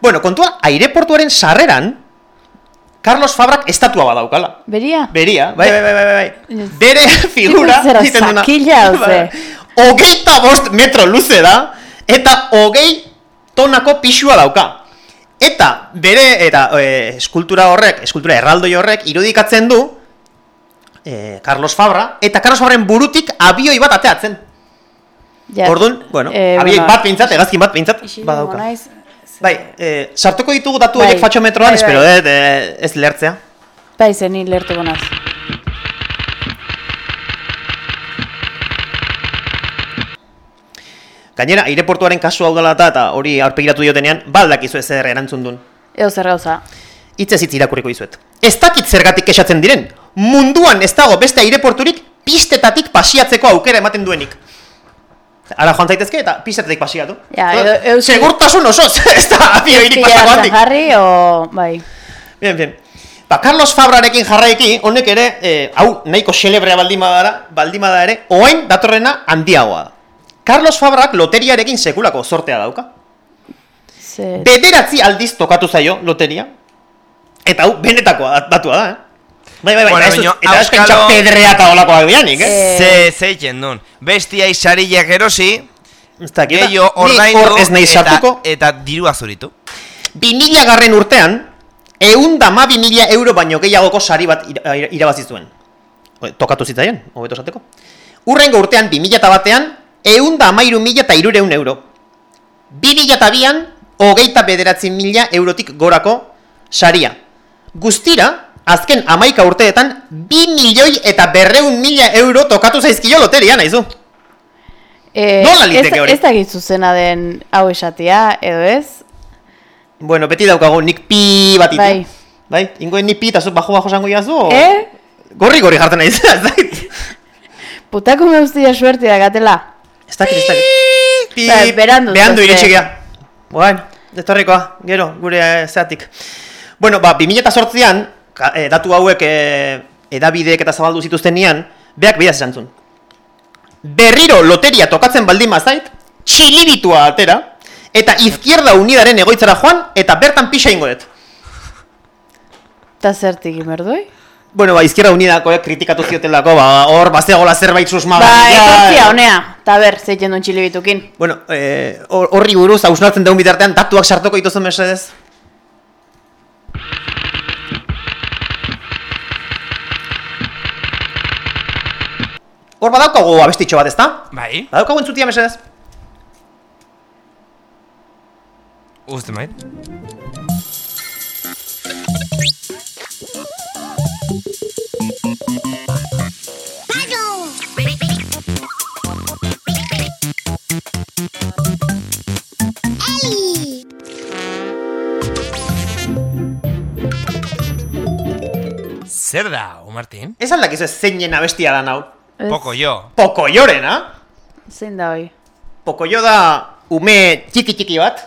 [SPEAKER 3] Bueno, kontua, aireportuaren sarreran, Carlos Fabrak estatua badaukala.
[SPEAKER 4] Beria?
[SPEAKER 3] Beria, bai, bai, bai, bai, bai. Bere figura,
[SPEAKER 4] Zero
[SPEAKER 3] duna.
[SPEAKER 4] zakila, oze.
[SPEAKER 3] Bai. Hogeita bost metro luze da, eta hogei tonako pixua dauka. Eta bere eta e, eskultura horrek, eskultura erraldoi horrek irudikatzen du e, Carlos Fabra eta Carlos Fabraren burutik abioi bat ateatzen.
[SPEAKER 4] Ja.
[SPEAKER 3] Orduan, bueno,
[SPEAKER 4] Eh,
[SPEAKER 3] abioi
[SPEAKER 4] bueno,
[SPEAKER 3] bat behintzat, egazkin bat
[SPEAKER 4] Isildu
[SPEAKER 3] badauka.
[SPEAKER 4] naiz.
[SPEAKER 3] Bai, eh, sartuko ditugu datu
[SPEAKER 4] Bai,
[SPEAKER 3] horiek fatxometroan,
[SPEAKER 4] bai, bai.
[SPEAKER 3] espero dut, eh, ez lertzea.
[SPEAKER 4] Bai, zen ni lertuko naz.
[SPEAKER 3] Gainera, aireportuaren kasu hau dela eta hori aurpegiratu diotenean, baldakizu ez zer erantzun duen.
[SPEAKER 4] Eo zer gauza.
[SPEAKER 3] Hitzez hitz irakurriko dizuet. Ez dakit zergatik kexatzen diren, munduan ez dago beste aireporturik pistetatik pasiatzeko aukera ematen duenik. Ara joan zaitezke eta pistetatik pasiatu.
[SPEAKER 4] Ja, edo,
[SPEAKER 3] Segurtasun osoz, ez da abioirik pasako handik.
[SPEAKER 4] jarri, o... Bai.
[SPEAKER 3] Bien, bien. Ba, Carlos Fabrarekin jarraiki, honek ere, eh, hau nahiko xelebrea baldima dara, baldima da ere, oain datorrena handiagoa da. Carlos Fabrak loteriarekin sekulako sortea dauka.
[SPEAKER 4] Ze...
[SPEAKER 3] Bederatzi aldiz tokatu zaio loteria. Eta hau, benetakoa dat- datua da, eh? Bai, bai, bai,
[SPEAKER 2] Bueno,
[SPEAKER 3] eta ez dut- eta
[SPEAKER 2] auskalo-
[SPEAKER 3] pedrea eta olakoak dianik, eh?
[SPEAKER 2] Ze, ze egiten duen. Bestiai sarillak erosi,
[SPEAKER 3] dakit,
[SPEAKER 2] gehiago
[SPEAKER 3] ni
[SPEAKER 2] ordaindu
[SPEAKER 3] nahi
[SPEAKER 2] eta, eta dirua zuritu.
[SPEAKER 3] 2000 garren urtean, eun da ma mila euro baino gehiagoko sari bat ira- ira- irabazi zuen. O, Tokatu zitzaien, hobeto esateko. Urrengo urtean, 2000 eta batean, eun da amairu mila eta irureun euro. 2000 eta bian, hogeita bederatzi mila eurotik gorako saria. Guztira, azken amaika urteetan, 2 milioi eta berreun mila euro tokatu zaizkio loteria, nahizu.
[SPEAKER 4] Eh,
[SPEAKER 3] Nola liteke hori?
[SPEAKER 4] Ez dakit zuzena den hau esatia, edo ez?
[SPEAKER 3] Bueno, beti daukagu nik pi bat ite.
[SPEAKER 4] Bai.
[SPEAKER 3] Bai, ingoen nik pi eta zu bajo bajo zango jazu.
[SPEAKER 4] Eh?
[SPEAKER 3] Gorri gorri jartzen nahi ez dakit.
[SPEAKER 4] Putako me guztia suerte da gatela.
[SPEAKER 3] Ez dakit, ez dakit. Pi,
[SPEAKER 4] Ba, berandu
[SPEAKER 3] iritsi gea. Bueno, etorrikoa, gero, gure eh, zeatik. Bueno, ba, 2008an, eh, datu hauek eh, edabideek eta zabaldu zituztenian, beak bidaz esan zuen. Berriro loteria tokatzen baldin mazait, txilibitua atera, eta izquierda unidaren egoitzara joan, eta bertan pixa ingo dut.
[SPEAKER 4] Eta zertik imerdoi?
[SPEAKER 3] Bueno, ba, izquierda unidakoek kritikatu ziotelako, ba, hor, bazegola zerbait susmaga.
[SPEAKER 4] Ba, etortzia, honea. Ta ber, zeiten duen txilibitukin.
[SPEAKER 3] Bueno, eh, hor- horri buruz, hausnartzen dugun bitartean, datuak sartuko dituzu mesedez. Hor badaukagu abestitxo bat, ezta?
[SPEAKER 2] Bai.
[SPEAKER 3] Badaukagu entzutia mesedez.
[SPEAKER 2] Uste mait. Zer da, o Martin?
[SPEAKER 3] Ez aldakizu ez zeinen abestia da hau.
[SPEAKER 2] Pocoyo.
[SPEAKER 3] Pocoyorena.
[SPEAKER 4] Zein da hoi?
[SPEAKER 3] Pocoyo da ume txiki txiki bat.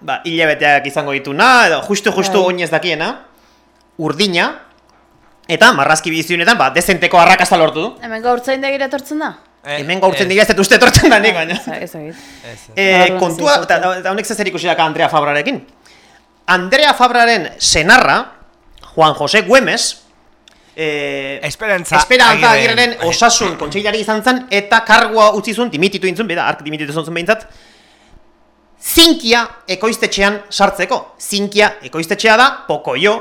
[SPEAKER 3] Ba, hilabeteak izango dituna, edo justu-justu
[SPEAKER 4] Bai.
[SPEAKER 3] oinez dakiena. Urdina. Eta marrazki biziunetan, ba, dezenteko arrakasta lortu du.
[SPEAKER 4] Hemen gaur zain degira etortzen da?
[SPEAKER 3] Hemen gaurtzen dira ez dut uste etortzen da nik, baina.
[SPEAKER 4] Ez.
[SPEAKER 3] Eh, kontua, eta eta honek zezer ikusi daka Andrea Fabrarekin. Andrea Fabraren senarra, Juan José Güemes, eh,
[SPEAKER 2] Esperantza
[SPEAKER 3] Esperantza
[SPEAKER 2] Agirren.
[SPEAKER 3] Osasun kontseilari izan zen, eta kargoa utzi zuen, dimititu intzun, beda, ark dimititu zuen behintzat, zinkia ekoiztetxean sartzeko. Zinkia ekoiztetxea da, pokoio,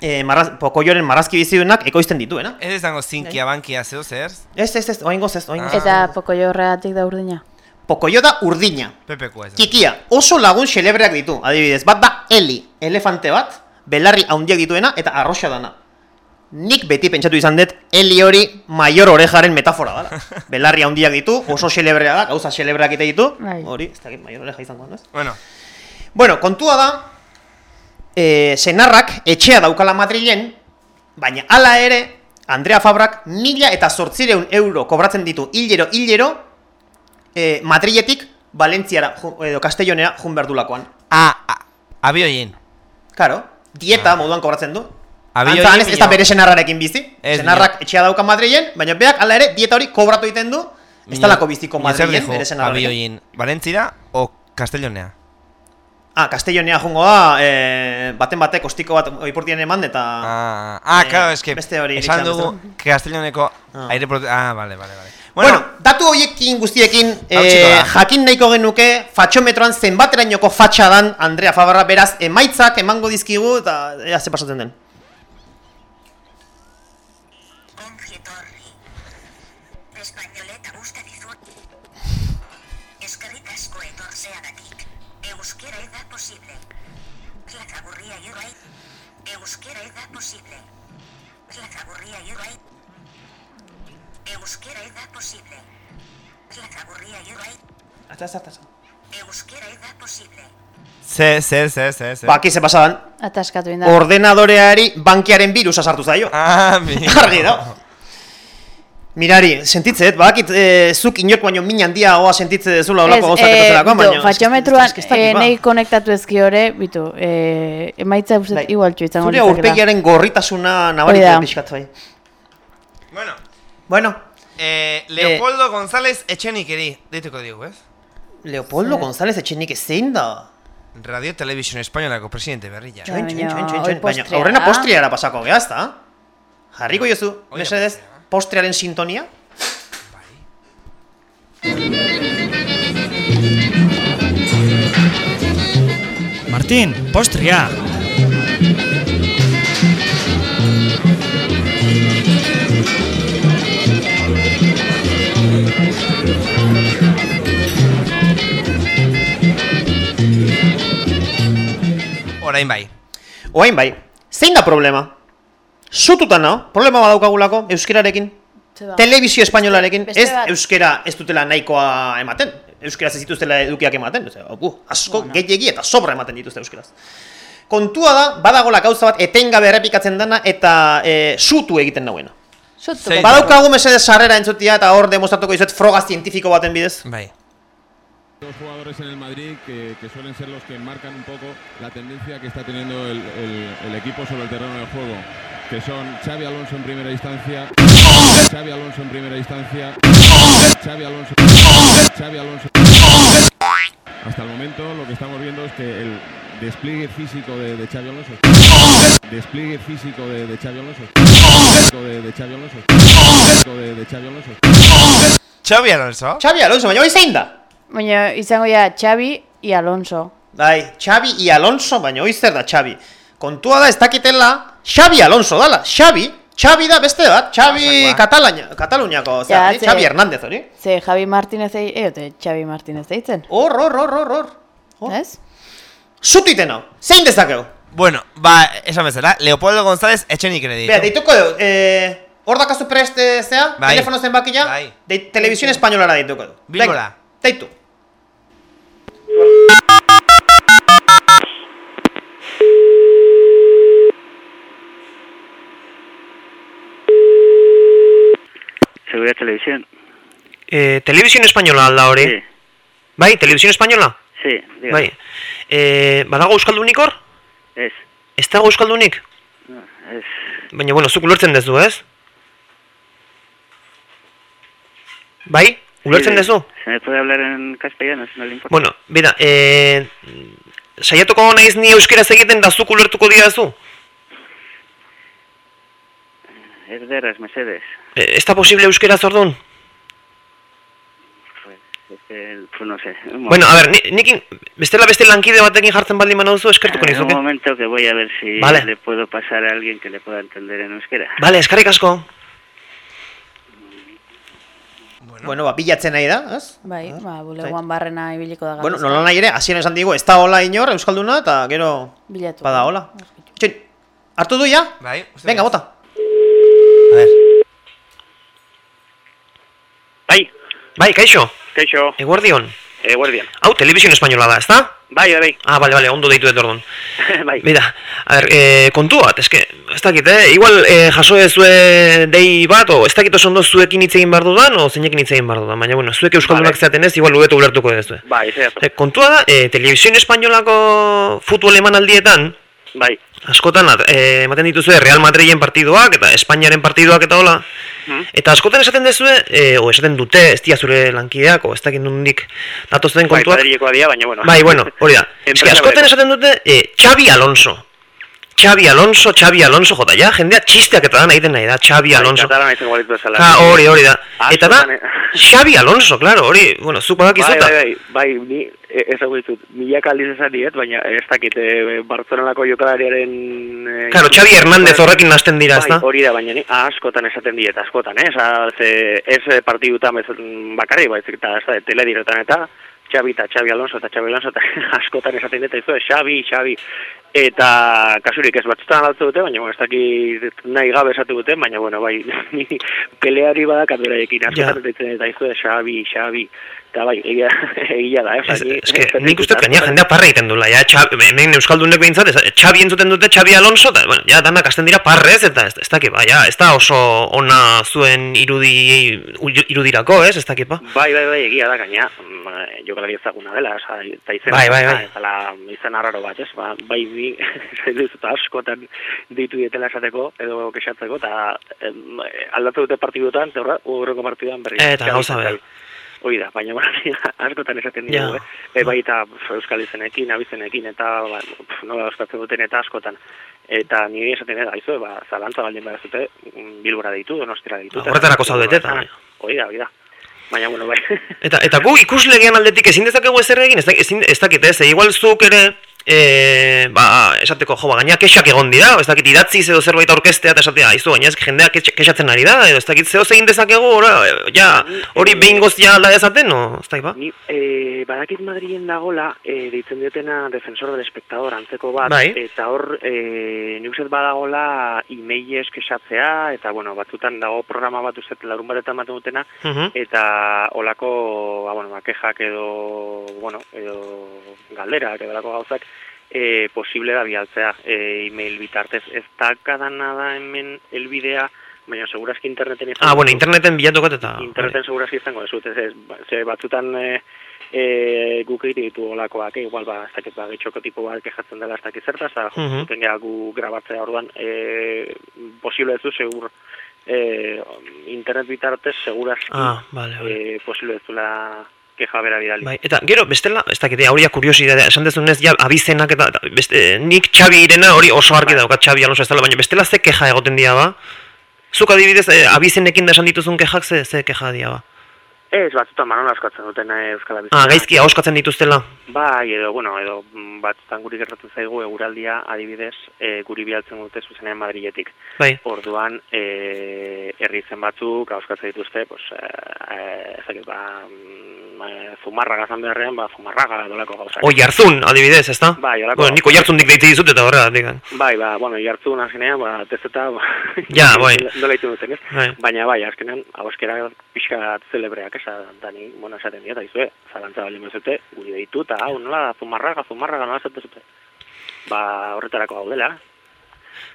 [SPEAKER 3] eh, marraz, pokoioren marrazki bizidunak ekoizten dituena.
[SPEAKER 2] Ez izango zinkia bankia zeu zer?
[SPEAKER 3] Ez, ez, ez, oingoz ez, oingoz ez.
[SPEAKER 4] Eta pokoio horregatik da urdina.
[SPEAKER 3] Pokoio da urdina.
[SPEAKER 2] Pepeko ez.
[SPEAKER 3] Kikia, oso lagun xelebreak ditu, adibidez, bat da Eli, elefante bat, belarri handiak dituena eta arroxa dana. Nik beti pentsatu izan dut, Eli hori maior orejaren metafora dela. Belarri handiak ditu, oso xelebrea da, gauza xelebreak ite ditu,
[SPEAKER 4] Bai.
[SPEAKER 3] hori, ez dakit maior oreja izango, ez?
[SPEAKER 2] Bueno,
[SPEAKER 3] Bueno, kontua da, e, senarrak etxea daukala Madrilen, baina hala ere, Andrea Fabrak mila eta zortzireun euro kobratzen ditu hilero, hilero, e, Madriletik Valentziara, edo Castellonera, jun behar dulakoan.
[SPEAKER 2] a, a, abioien.
[SPEAKER 3] Karo, dieta moduan kobratzen du.
[SPEAKER 2] Abioien
[SPEAKER 3] Antza, ez, da bere senarrarekin bizi. Senarrak etxea dauka Madrilen, baina beak hala ere dieta hori kobratu egiten du, ez talako biziko Madrilen, bere senarrarekin.
[SPEAKER 2] Valentzira o Castellonea?
[SPEAKER 3] Ah, Castellonea jungo da, eh, baten batek ostiko bat oipurtien eman eta...
[SPEAKER 2] Ah, ah,
[SPEAKER 3] eh,
[SPEAKER 2] claro, es que
[SPEAKER 3] beste hori
[SPEAKER 2] esan dugu. Castelloneko
[SPEAKER 3] Ah.
[SPEAKER 2] aire prote... Ah, vale, vale, vale.
[SPEAKER 3] Bueno, datu horiekin guztiekin eh, jakin nahiko genuke fatxometroan zenbaterainoko fatxa dan Andrea Fabarra beraz emaitzak emango dizkigu eta ea ze pasatzen den.
[SPEAKER 16] Eda posible. Klakagurria irrai. Euskera eda posible. Klakagurria irrai.
[SPEAKER 3] Ata ez, ata ez.
[SPEAKER 16] Euskera eda posible.
[SPEAKER 2] Zer, zer, zer, zer, zer.
[SPEAKER 3] Ba, aki ze pasadan,
[SPEAKER 4] Ataskatu inda.
[SPEAKER 3] ordenadoreari bankiaren birusa sartu zaio.
[SPEAKER 2] Ah, mi.
[SPEAKER 3] Argi da. Mirari, sentitzet, badakit eh, zuk inok baino min handiagoa sentitze dezula olako gauzak
[SPEAKER 4] eh,
[SPEAKER 3] etortzerako,
[SPEAKER 4] bitu,
[SPEAKER 3] baina...
[SPEAKER 4] fatxometruan eh,
[SPEAKER 3] ba.
[SPEAKER 4] nahi konektatu ezki hore, bitu, eh, emaitza uste
[SPEAKER 3] Bai.
[SPEAKER 4] igualtxo izango
[SPEAKER 3] Zure aurpegiaren gorritasuna nabaritu pixkat bai.
[SPEAKER 2] Bueno,
[SPEAKER 3] Bueno,
[SPEAKER 2] eh, Leopoldo González Etxenikeri, deituko digu, ez?
[SPEAKER 3] Leopoldo González etxenik zein da?
[SPEAKER 2] Radio Televisión Espainolako presidente berria.
[SPEAKER 3] Txoin, txoin, txoin, txoin, txoin. Baina aurrena postriara pasako geha, ezta? Jarriko jozu, mesedez, postrearen sintonia.
[SPEAKER 10] Martin, postria!
[SPEAKER 2] Orain bai.
[SPEAKER 3] Oain bai, zein da problema? Zututan nao, problema badaukagulako euskerarekin.
[SPEAKER 4] Ze ba.
[SPEAKER 3] Telebizio espainolarekin, ez
[SPEAKER 4] bat.
[SPEAKER 3] euskera ez dutela nahikoa ematen. Euskera ez dituztela edukiak ematen. Ose, uh, asko, gehiegi eta sobra ematen dituzte euskeraz. Kontua da, badagola gauza bat etengabe errepikatzen dana eta e, sutu egiten nauena. Badaukagu mesedez sarrera entzutia eta hor demostratuko dizuet froga zientifiko baten bidez.
[SPEAKER 2] Bai.
[SPEAKER 19] Dos jugadores en el Madrid que, que suelen ser los que marcan un poco la tendencia que está teniendo el, el- el equipo sobre el terreno del juego, que son Xavi Alonso en primera instancia, Xavi Alonso en primera instancia, Xavi Alonso, Xavi Alonso. Hasta el momento lo que estamos viendo es que el despliegue físico de, de Xavi Alonso, despliegue físico de, de Xavi Alonso, de, de Xavi Alonso, de, de Xavi Alonso.
[SPEAKER 2] Xavi Alonso?
[SPEAKER 3] Xavi Alonso, hori zein da?
[SPEAKER 4] Baina izango ja Xavi y Alonso.
[SPEAKER 3] Bai, Xavi y Alonso, baina hori zer da Xavi. Kontua da ez dakitela Xavi Alonso dala. Xavi, Xavi da beste bat, Xavi Katalania, Kataluniako,
[SPEAKER 4] Ja,
[SPEAKER 3] zer,
[SPEAKER 4] ze-
[SPEAKER 3] Xavi Hernández hori.
[SPEAKER 4] Ze Javi Martinez egin, eote Xavi Martinez deitzen.
[SPEAKER 3] Hor, hor, hor, hor, hor.
[SPEAKER 4] Ez?
[SPEAKER 3] Zutu itena, zein dezakegu?
[SPEAKER 2] Bueno, ba, esan bezala, Leopoldo González etxenik ere ditu.
[SPEAKER 3] Bera, deituko dugu, eh, hor dakazu preste zea,
[SPEAKER 2] Bai.
[SPEAKER 3] telefono zenbakia,
[SPEAKER 2] Bai.
[SPEAKER 3] de, televisión espainolara deituko dugu.
[SPEAKER 2] Bilbora.
[SPEAKER 3] Venga, Deitu.
[SPEAKER 18] Seguridad Televisión.
[SPEAKER 10] Eh, televisión espainola alda hori?
[SPEAKER 18] Sí.
[SPEAKER 10] Bai, televisión espainola?
[SPEAKER 18] Sí, diga.
[SPEAKER 10] Bai. Eh, badago euskaldunik hor?
[SPEAKER 18] Ez.
[SPEAKER 10] Ez dago euskaldunik?
[SPEAKER 18] No, ez.
[SPEAKER 10] Baina, bueno, zuk ulertzen dezu, ez? Bai? Ulertzen
[SPEAKER 18] Sí,
[SPEAKER 10] dezu?
[SPEAKER 18] ¿Se me puede hablar en castellano si no le importa?
[SPEAKER 10] Bueno, bera, eh, saiatuko naiz ni euskeraz egiten da zuk ulertuko didazu?
[SPEAKER 18] Erderaz, mesedes.
[SPEAKER 10] Eh, ez da posible?
[SPEAKER 18] Es que, pues no sé. Un
[SPEAKER 10] Bueno, a ver, ni, nikin, bestela beste lankide batekin jartzen baldin manauzu, eskertuko
[SPEAKER 18] Eh,
[SPEAKER 10] nizuke.
[SPEAKER 18] Un momento que voy a ver si
[SPEAKER 10] Vale.
[SPEAKER 18] le puedo pasar a alguien que le pueda entender en euskera.
[SPEAKER 10] Vale, eskarrik asko.
[SPEAKER 3] Bueno, ba, bilatzen nahi da, ez?
[SPEAKER 4] Bai, ba, bulegoan barrena ibiliko da
[SPEAKER 3] Bueno,
[SPEAKER 4] galdezka.
[SPEAKER 3] nola nahi ere, hasieran esan digu, ez da hola inor, Euskalduna, eta gero...
[SPEAKER 4] Bilatu.
[SPEAKER 3] Bada hola. Txin, hartu du ja?
[SPEAKER 2] Bai,
[SPEAKER 3] Venga, bota.
[SPEAKER 2] A ver.
[SPEAKER 10] Bai. Bai, kaixo.
[SPEAKER 22] Kaixo.
[SPEAKER 10] Eguardion.
[SPEAKER 22] Eguerdian.
[SPEAKER 10] Hau, televisión espainola da, ezta?
[SPEAKER 22] Bai, bai,
[SPEAKER 10] Ah, bale, bale, ondo deitu dut orduan.
[SPEAKER 22] bai.
[SPEAKER 10] Mira, a ver, eh, kontu bat, eske, ez dakit, eh? Igual eh, jaso ezue dei bat, o ez dakit oso ondo zuekin hitz egin behar dudan, o zeinekin hitz egin behar dudan, baina, bueno, zuek euskaldunak
[SPEAKER 22] Vale.
[SPEAKER 10] zeaten ez, igual ubetu ulertuko dezue.
[SPEAKER 22] Bai, zehatu.
[SPEAKER 10] Eh, kontua da, eh, televisión espainolako futbol emanaldietan,
[SPEAKER 22] Bai.
[SPEAKER 10] askotan eh, ematen dituzue Real Madriden partiduak eta Espainiaren partiduak eta hola.
[SPEAKER 22] Hmm?
[SPEAKER 10] Eta askotan esaten dezue, eh, o esaten dute, ez dia zure lankideak, o ez dakit nondik datozen
[SPEAKER 22] Bai,
[SPEAKER 10] kontuak.
[SPEAKER 22] Madrilekoa dira, baina bueno.
[SPEAKER 10] Bai, bueno, hori da.
[SPEAKER 22] Enpresa
[SPEAKER 10] askotan esaten dute, eh, Xavi Alonso. Xavi Alonso, Xavi Alonso, jota, ja, jendea txisteak eta da egiten nahi da, Xavi Alonso.
[SPEAKER 22] Katalan izango balitu bezala.
[SPEAKER 10] Ha, hori, hori da.
[SPEAKER 22] Askotan,
[SPEAKER 10] Eta da,
[SPEAKER 22] eh.
[SPEAKER 10] Xavi Alonso, claro, hori, bueno, zuk badakizu
[SPEAKER 22] Bai,
[SPEAKER 10] eta...
[SPEAKER 22] bai, bai, bai, ni e- ezagu ditut, milaka aldiz esan diet, baina ez dakit e, Barcelonako jokalariaren... E,
[SPEAKER 10] Claro, Xavi Hernández horrekin nasten dira,
[SPEAKER 22] bai,
[SPEAKER 10] ezta?
[SPEAKER 22] hori da, baina ni askotan esaten diet, askotan, eh? Ez eh, partidutan bakarri, baizik eta ez da, teledirotan eta Xavi eta Xavi Alonso eta Xavi Alonso eta askotan esaten dut, ez Xavi, Xavi, eta kasurik ez batzutan altu dute, baina bueno, ez dakit nahi gabe esatu dute, baina bueno, bai, peleari badakat beraiekin,
[SPEAKER 10] Ja.
[SPEAKER 22] askotan ditzen eta izu Xavi, Xavi, eta bai, egia, egia da, eh?
[SPEAKER 10] Ez, que, nik uste gaina jendea parra egiten duela, ja, Xavi, hemen Euskaldunek behintzat, ez- Xavi entzuten dute Xavi Alonso, eta, bueno, ja, danak hasten dira parrez, eta ez, ez dakit, ba, ja, ez da oso ona zuen irudi, irudirako, ez, ez dakit, ba.
[SPEAKER 22] Bai, bai, bai, egia da, gaina, eh, jokalari ezaguna dela, oza, eta izena,
[SPEAKER 10] Bai, bai, bai.
[SPEAKER 22] Eta la, izan arraro bat, ez, ba, bai, dut, eta askotan ditu dietela esateko, edo kexatzeko, eta aldatu dute partidutan, eta horra, urrengo partiduan berri.
[SPEAKER 10] Eta gauza bera.
[SPEAKER 22] Hoi da, baina bueno, askotan esaten dugu, eh? E, baita pf, euskal izenekin, abizenekin, eta ba, pf, nola euskatzen duten eta askotan. Eta nire esaten dut, aizu, ba, zalantza baldin behar zute, mm, bilbora ditu, donostira ditu. eta-
[SPEAKER 10] Horretarako zaudete, eta.
[SPEAKER 22] Hoi da, hoi da. Baina, bueno, bai.
[SPEAKER 10] Eta, eta gu ikuslegean aldetik ezin dezakegu ezer egin, ez, da, ez dakit ez, e, igual zuk ere, e, ba, esateko, jo, ba, gaina kexak egon dira, ez dakit idatziz edo zerbait aurkestea eta esatea, aizu, gaina ez jendeak kex- kexatzen ari da, edo ez dakit zeo egin dezakegu, ora, e, ja, hori behin ja alda ezaten, no, ez dakit ba?
[SPEAKER 22] Ni, e, badakit Madrilen dagola, e, deitzen diotena defensor del espectador antzeko bat,
[SPEAKER 10] Bai.
[SPEAKER 22] eta hor, e, nik uste dut badagola emailez kesatzea, eta bueno, batzutan dago programa bat uste larun batetan ematen dutena,
[SPEAKER 10] Mhm.
[SPEAKER 22] eta olako, ba, bueno, ba, kexak edo, bueno, edo galderak edo olako gauzak, e, posible da bialtzea e, email bitartez. Ez dakadana da hemen elbidea, baina segurazki interneten izango
[SPEAKER 10] Ah, bueno, interneten bilatukat eta...
[SPEAKER 22] Interneten segurazki izango dezut, ez, ez, ba- ze batzutan e, e, guk egite ditu olakoak, e, igual ba, ez dakit ba, getxoko tipo bat kejatzen dela ez dakit zertaz, eta zuten geha gu grabatzea orduan, e, posible ez du, segur, e, internet bitartez, segurazki,
[SPEAKER 10] Ah, vale, vale.
[SPEAKER 22] e, posible ez duela keja bera bidali.
[SPEAKER 10] Bai, eta gero, bestela, ez dakit, hori ja kuriosidadea, esan dezunez, ja, abizenak eta, beste, nik Xabi irena hori oso argi daukat Xabi Alonso ez dela, baina bestela ze keja egoten dira ba? Zuk adibidez, eh, abizenekin da esan dituzun kejak ze, ze keja dira ba?
[SPEAKER 22] Ez, batzutan manon askatzen duten eh, Euskal Abizena.
[SPEAKER 10] Ah, gaizki ahoskatzen dituztela.
[SPEAKER 22] Bai, edo, bueno, edo mm, batzutan guri gertatzen zaigu eguraldia adibidez e, guri bialtzen dute zuzenean Madriletik.
[SPEAKER 10] Bai.
[SPEAKER 22] Orduan, e, herri zen batzuk auskatzen dituzte, pues, e, e, ez dakit, ba, mm, e, zumarraga zan beharrean, ba, zumarraga dolako gauzak.
[SPEAKER 10] Oi hartzun, adibidez, ezta?
[SPEAKER 22] Bai, horako
[SPEAKER 10] Bueno, niko jartzun dik deitze dizut eta horregatik.
[SPEAKER 22] Bai, ba, bueno, jartzu nazenean, ba, tezeta, ba,
[SPEAKER 10] Ja, bai.
[SPEAKER 22] ditu duten, ez?
[SPEAKER 10] Bai.
[SPEAKER 22] Baina, bai, azkenean, hauskera pixka celebreak, esa, dani, bueno, esaten dieta, izue, zalantza bali mezute, guri deitu, eta hau, nola zumarraga, zumarraga, nola esaten zute. Ba, horretarako gaudela.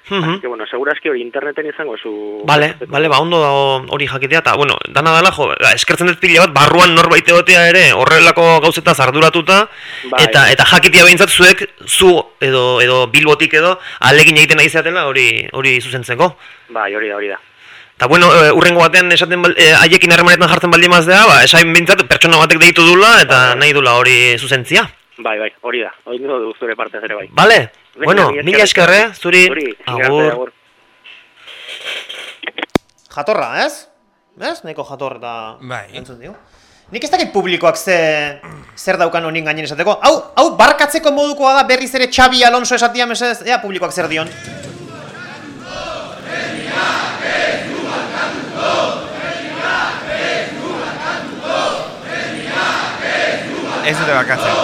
[SPEAKER 22] Que, bueno, segurazki hori interneten izango zu...
[SPEAKER 10] Vale, vale, ba, ondo dago hori jakitea, eta, bueno, dana dela, jo, eskertzen dut pila bat, barruan norbait egotea ere, horrelako gauzetaz arduratuta,
[SPEAKER 22] Bai.
[SPEAKER 10] eta eta jakitea behintzat zuek, zu edo edo bilbotik edo, alegin egiten nahi zatela hori hori zuzentzeko.
[SPEAKER 22] Bai, hori da, hori da.
[SPEAKER 10] Eta bueno, e, urrengo batean esaten bal, e, haiekin harremanetan jartzen baldin maztea, ba, esain behintzat pertsona batek deitu dula, eta nahi dula hori zuzentzia.
[SPEAKER 22] Bai, bai, hori da. Hori du zure parte ere bai.
[SPEAKER 10] Vale?
[SPEAKER 22] Venga,
[SPEAKER 10] Bueno,
[SPEAKER 22] mila
[SPEAKER 10] mila
[SPEAKER 22] esker.
[SPEAKER 10] esker, eh? Zuri,
[SPEAKER 22] Zuri,
[SPEAKER 10] agur.
[SPEAKER 22] agur.
[SPEAKER 3] Jatorra, ez? Ez? Nahiko jator eta...
[SPEAKER 2] Bai.
[SPEAKER 3] Entzun dio. Nik ez dakit publikoak ze, zer daukan honin gainen esateko. Hau, hau barkatzeko modukoa da berriz ere Xabi Alonso esatia mesedez. Ea publikoak zer dion.
[SPEAKER 2] Ez dute bakatzen.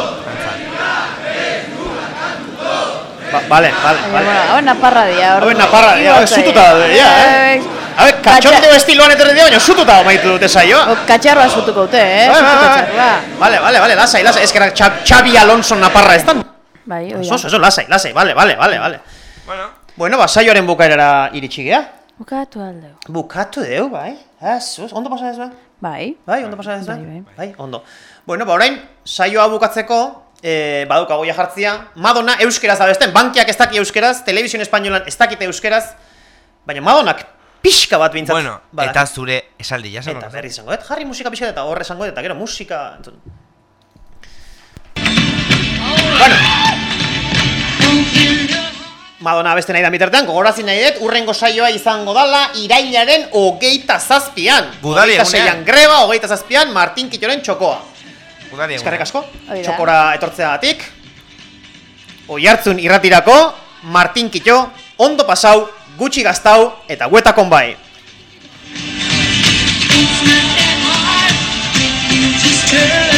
[SPEAKER 3] Ba, vale, vale, vale.
[SPEAKER 4] bueno, hau naparra dira. hor-
[SPEAKER 3] Hau naparra dira, hau sututa daude, ja, eh? A ver, katxondeo estiloan etorri dira, baina sututa amaitu dute saioa.
[SPEAKER 4] Katxarroa sutuko dute, eh?
[SPEAKER 3] Bai, bai, bai. Vale, vale, vale, lasai, lasai. Ez que era Xa- Xabi Alonso naparra ez dan.
[SPEAKER 4] Bai,
[SPEAKER 3] Eso, eso, lasai, lasai, vale, vale, vale, vale.
[SPEAKER 2] Bueno.
[SPEAKER 3] Bueno, ba, saioaren bukaerara iritsi gea.
[SPEAKER 4] Bukatu aldeu.
[SPEAKER 3] Bukatu deu, bai. Asus, ondo pasa ez, bai?
[SPEAKER 4] Bai.
[SPEAKER 3] Bai, ondo pasa ez, bai?
[SPEAKER 4] Bai, bai.
[SPEAKER 3] Bai, ondo. Bueno, ba, orain, saioa bukatzeko, eh, baduka goia jartzia, Madonna euskeraz abesten, bankiak ez daki euskeraz, telebizio espainolan ez dakite euskeraz, baina Madonnak pixka bat bintzat.
[SPEAKER 2] Bueno,
[SPEAKER 3] badaki.
[SPEAKER 2] eta zure esaldi, ja
[SPEAKER 3] Eta berri izango, et? Jarri musika pixka eta horre izango, eta gero musika... entzun. Bueno. Madonna beste nahi da bitartean, gogorazi nahi dut, urrengo saioa izango dala, irailaren hogeita zazpian. Hogeita
[SPEAKER 2] egunean.
[SPEAKER 3] seian greba, hogeita zazpian, Martin Kitoren txokoa.
[SPEAKER 2] Udari
[SPEAKER 3] egun. Eskarrek
[SPEAKER 4] eh. asko.
[SPEAKER 3] Oida. Txokora etortzea datik. Irratirako, Martin Kito, ondo pasau, gutxi gaztau, eta guetakon bai.
[SPEAKER 23] Just.